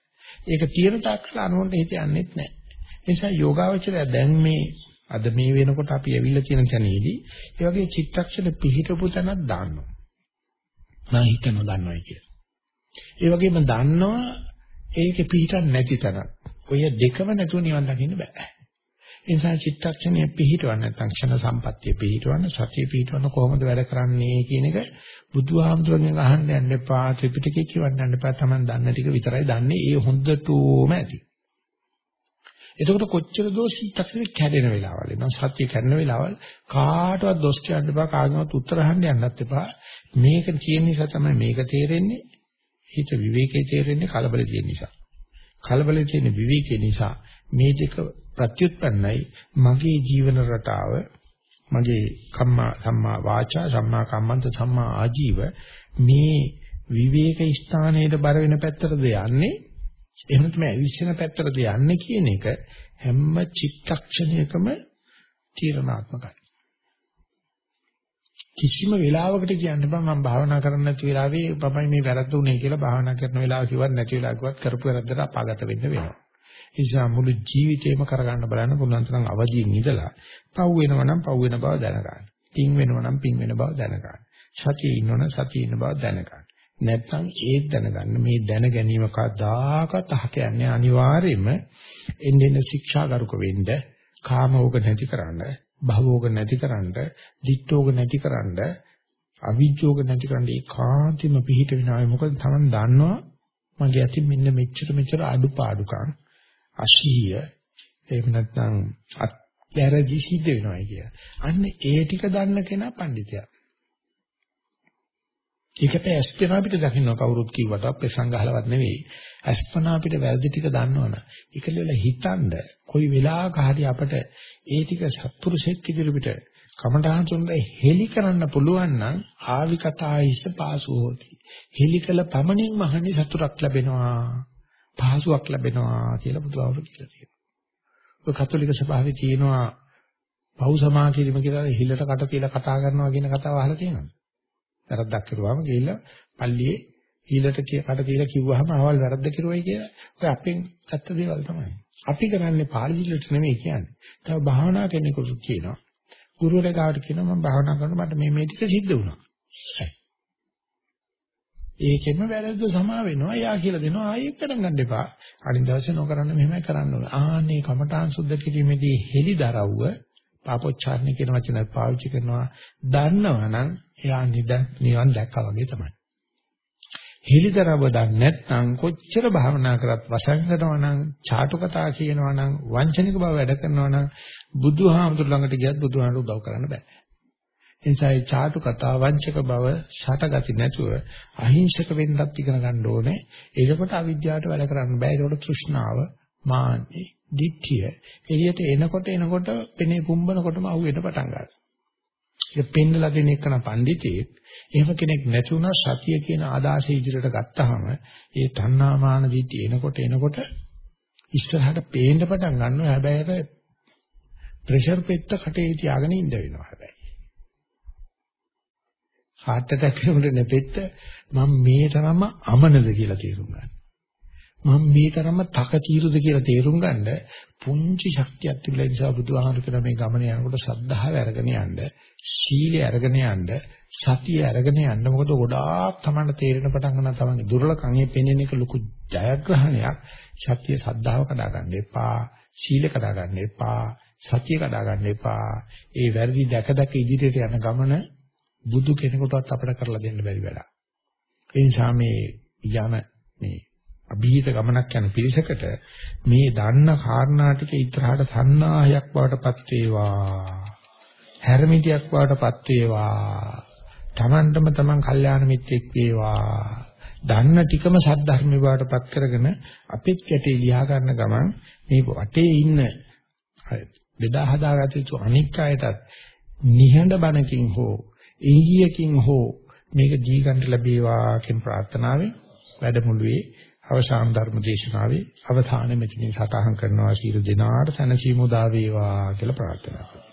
ඒක තියෙන තාක්කල අනුන්ට හිත යන්නේත් නැහැ. ඒ නිසා යෝගාවචරය දැන් මේ අද මේ වෙනකොට අපි ඇවිල්ලා තියෙන තැනේදී ඒ වගේ චිත්තක්ෂණ පිහිටපු තැනක් දාන්නවා. මම හිතනවා දන්නවයි කියලා. ඒ වගේම දන්නවා ඒකේ පිහිටක් නැති තැනක්. ඔය දෙකම නැතුව නිවන් දකින්න බෑ. ඒ නිසා චිත්තක්ෂණය පිහිටවන්න නැත්නම් ක්ෂණ සම්පත්තිය පිහිටවන්න සතිය පිහිටවන්න කොහොමද වැඩ කරන්නේ කියන එක බුදුහාමුදුරන්ගෙන් අහන්න යන්න එපා ත්‍රිපිටකේ කියවන්න යන්න එපා. Taman දන්න ටික විතරයි දන්නේ. ඒ හොඳටම ඇති. එතකොට කොච්චර දෝෂ චිත්තක්ෂණේ කැඩෙන වෙලාවල් එනවා. සත්‍ය කැඩෙන වෙලාවල් කාටවත් දොස් කියන්න එපා කාගෙවත් උත්තර අහන්න යන්නත් එපා. මේක තියෙන නිසා තමයි මේක තේරෙන්නේ. හිත විවේකයේ තේරෙන්නේ කලබල තියෙන නිසා. කලබල තියෙන විවේකයේ නිසා මේ දෙක ප්‍රත්‍යুৎපන්නයි මගේ ජීවන රටාව මගේ කම්මා සම්මා වාචා සම්මා කම්මන්ත සම්මා ආජීව මේ විවේක ස්ථානයේ බර වෙන පැත්තටද යන්නේ එහෙම තමයි අවිශ්වන පැත්තටද යන්නේ කියන එක හැම චිත්තක්ෂණයකම තීරණාත්මකයි. කිසිම වෙලාවකට කියන්න බෑ මම භාවනා කරන්න නැති වෙලාවේ මමයි මේ වැරද්ද උනේ කියලා භාවනා කරන වෙලාව කිව්වත් නැති වෙලාවකවත් කරපු වැරද්දට අපාගත වෙන්න වෙනවා. ඒ නිසා මුළු ජීවිතේම කරගන්න බලන්න පුළුවන් තරම් අවදියෙන් ඉඳලා පව් වෙනවා නම් පව් වෙන බව දැනගන්න. පිං වෙනවා නම් පිං වෙන බව දැනගන්න. සතියේ ඉන්නවනම් සතියේ ඉන්න බව දැනගන්න. නැත්තම් ඒ දැනගන්න මේ දැන ගැනීම කවදාකවත් අහ කියන්නේ අනිවාර්යයෙන්ම එන්නේ ශික්ෂාගරුක වෙන්න කාමෝග නැතිකරන්න භවෝග නැතිකරන්න දිත්තෝග නැතිකරන්න අවිජ්ජෝග නැතිකරන්න ඒකාන්තෙම පිහිට වෙනවා මොකද Taman දන්නවා මගේ අතින් මෙන්න මෙච්චර මෙච්චර අඩුපාඩුකම් අශීය එහෙම නැත්නම් අත්‍යරදි සිද්ධ වෙනවා කිය. අන්න ඒ ටික දන්න කෙනා පඬිතයා. ඒකට ඇස්පනා අපිට දකින්න කවුරුත් කිව්වට අපේ සංඝහලවත් නෙවෙයි. ඇස්පනා අපිට වැරදි ටික දන්නවනේ. ඒකල හිතනද කොයි වෙලාවක හරි අපට ඒ ටික සත්පුරුෂෙක් ඉදිරියට කමඨාන් තුනේ හෙලි කරන්න පුළුවන් නම් ආවි කතායිස පාසු හොති. හෙලි කළ පමණින් මහණි සතුටක් ලැබෙනවා. පහසුවක් ලැබෙනවා කියලා බුදුහාමුදුරු කියලා තියෙනවා. ඔය කතෝලික සභාවේ තියෙනවා පව් සමා කිරීම කියලා හිලට කට තියලා කතා කරනවා කියන කතාව අහලා තියෙනවද? වැරද්දක් කරුවාම ගිහිල්ලා පල්ලියේ හීලට කට තියලා කිව්වහම අවල් වැරද්ද කිරුවයි කියලා ඔය අපෙන් ගත්ත දේවල් තමයි. අපි කරන්නේ පාලිජිලට නෙමෙයි කියන්නේ. තව භාවනා කෙනෙකුට කියනවා. ගුරුවරයා ගාවට කියනවා මම භාවනා කරනකොට මට මේ මේ ටික සිද්ධ වුණා. ඒකෙම වැරද්ද සමා වෙනවා. යා කියලා දෙනවා. ආයෙත් ගණන් එපා. අනිත් දවසේ නොකරන්න මෙහෙමයි කරන්න ඕන. ආන්නේ කමඨාන් සුද්ධ කිරීමේදී හෙලිදරව්ව පාපොච්චාරණය කියන වචන පාවිච්චි කරනවා. දන්නවනම් එයා නිවන් දැක්කා වගේ තමයි. හෙලිදරව දන්නේ නැත්නම් කොච්චර භාවනා කරත් වසංගනවා නම් ചാටු කතා කියනවා නම් වංචනික බව වැඩ කරනවා නම් බුදුහාමුදුර ළඟට ගියත් බුදුහාමුදුර උදව් කරන්න බෑ. ඒ නිසා මේ ചാටු කතා වංචක බව ෂටගති නැතුව අහිංසක වෙන්නත් ඉගෙන ගන්න ඕනේ. ඒකකොට අවිද්‍යාවට වැඩ කරන්න බෑ. ඒකට තෘෂ්ණාව, මාන්නේ, ditthිය එළියට එනකොට එනකොට පෙනේ පුම්බනකොටම අහුවෙන්න පටන් ගන්නවා. ඒක පෙන්නලා දෙන එක න පඬිතෙක් එහෙම කෙනෙක් නැති වුණා සතිය කියන ආදාසය ඉදිරියට ගත්තාම ඒ තණ්හාමාන දිටි එනකොට එනකොට ඉස්සරහට පේන්න පටන් ගන්නවා හැබැයි ප්‍රෙෂර් පෙත්ත කටේ තියාගෙන ඉඳ වෙනවා හැබැයි heart attack එකට නෙපෙත්ත මම මේ තරම අමනද කියලා තේරුම් ගන්න. මම මේ තරම්ම තකතිරුද කියලා තේරුම් ගන්න පුංචි ශක්තියක් තිබුණා නිසා බුදුහාමුදුරු කියන මේ ගමන යනකොට සද්ධාව අරගෙන යන්න, සීලය අරගෙන යන්න, සතිය අරගෙන යන්න. මොකද ගොඩාක් තමන්න තේරෙන පටන් ගන්නවා තමන්ගේ දුර්ලභකම් මේ පෙනෙන එක ලොකු ජයග්‍රහණයක්. සතිය සද්ධාව කඩා ගන්න එපා, සීල කඩා ගන්න එපා, සතිය කඩා ගන්න එපා. ඒ වැරදි දැක දැක ඉදිරියට යන ගමන බුදු කෙනෙකුටවත් අපිට කරලා දෙන්න බැරි වැඩක්. ඒ නිසා මේ යම මේ අභීත ගමනක් යන පිරිසකට මේ දන්න කාරණා ටික ඉතරහට සන්නාහයක් බවටපත් වේවා. හැරමිටියක් බවටපත් වේවා. Tamanටම Taman කල්යාණ මිත්‍රෙක් වේවා. දන්න ටිකම සද්ධර්ම බවටපත් කරගෙන අපිත් කැටේ ලියා ගන්න ගමන් මේ වටේ ඉන්න බෙදා හදාගත්ත යුතු අනික් අයටත් නිහඬ බණකින් හෝ ඉංගියකින් හෝ මේක දී ගන්න ලැබේවා කියන ප්‍රාර්ථනාවෙන් වැඩමුළුවේ අවසාන ධර්ම දේශනාවේ අවධානය මෙතනින් සටහන් කරනවා. ශීල දිනාට සනසීමු දා වේවා කියලා ප්‍රාර්ථනා කරනවා.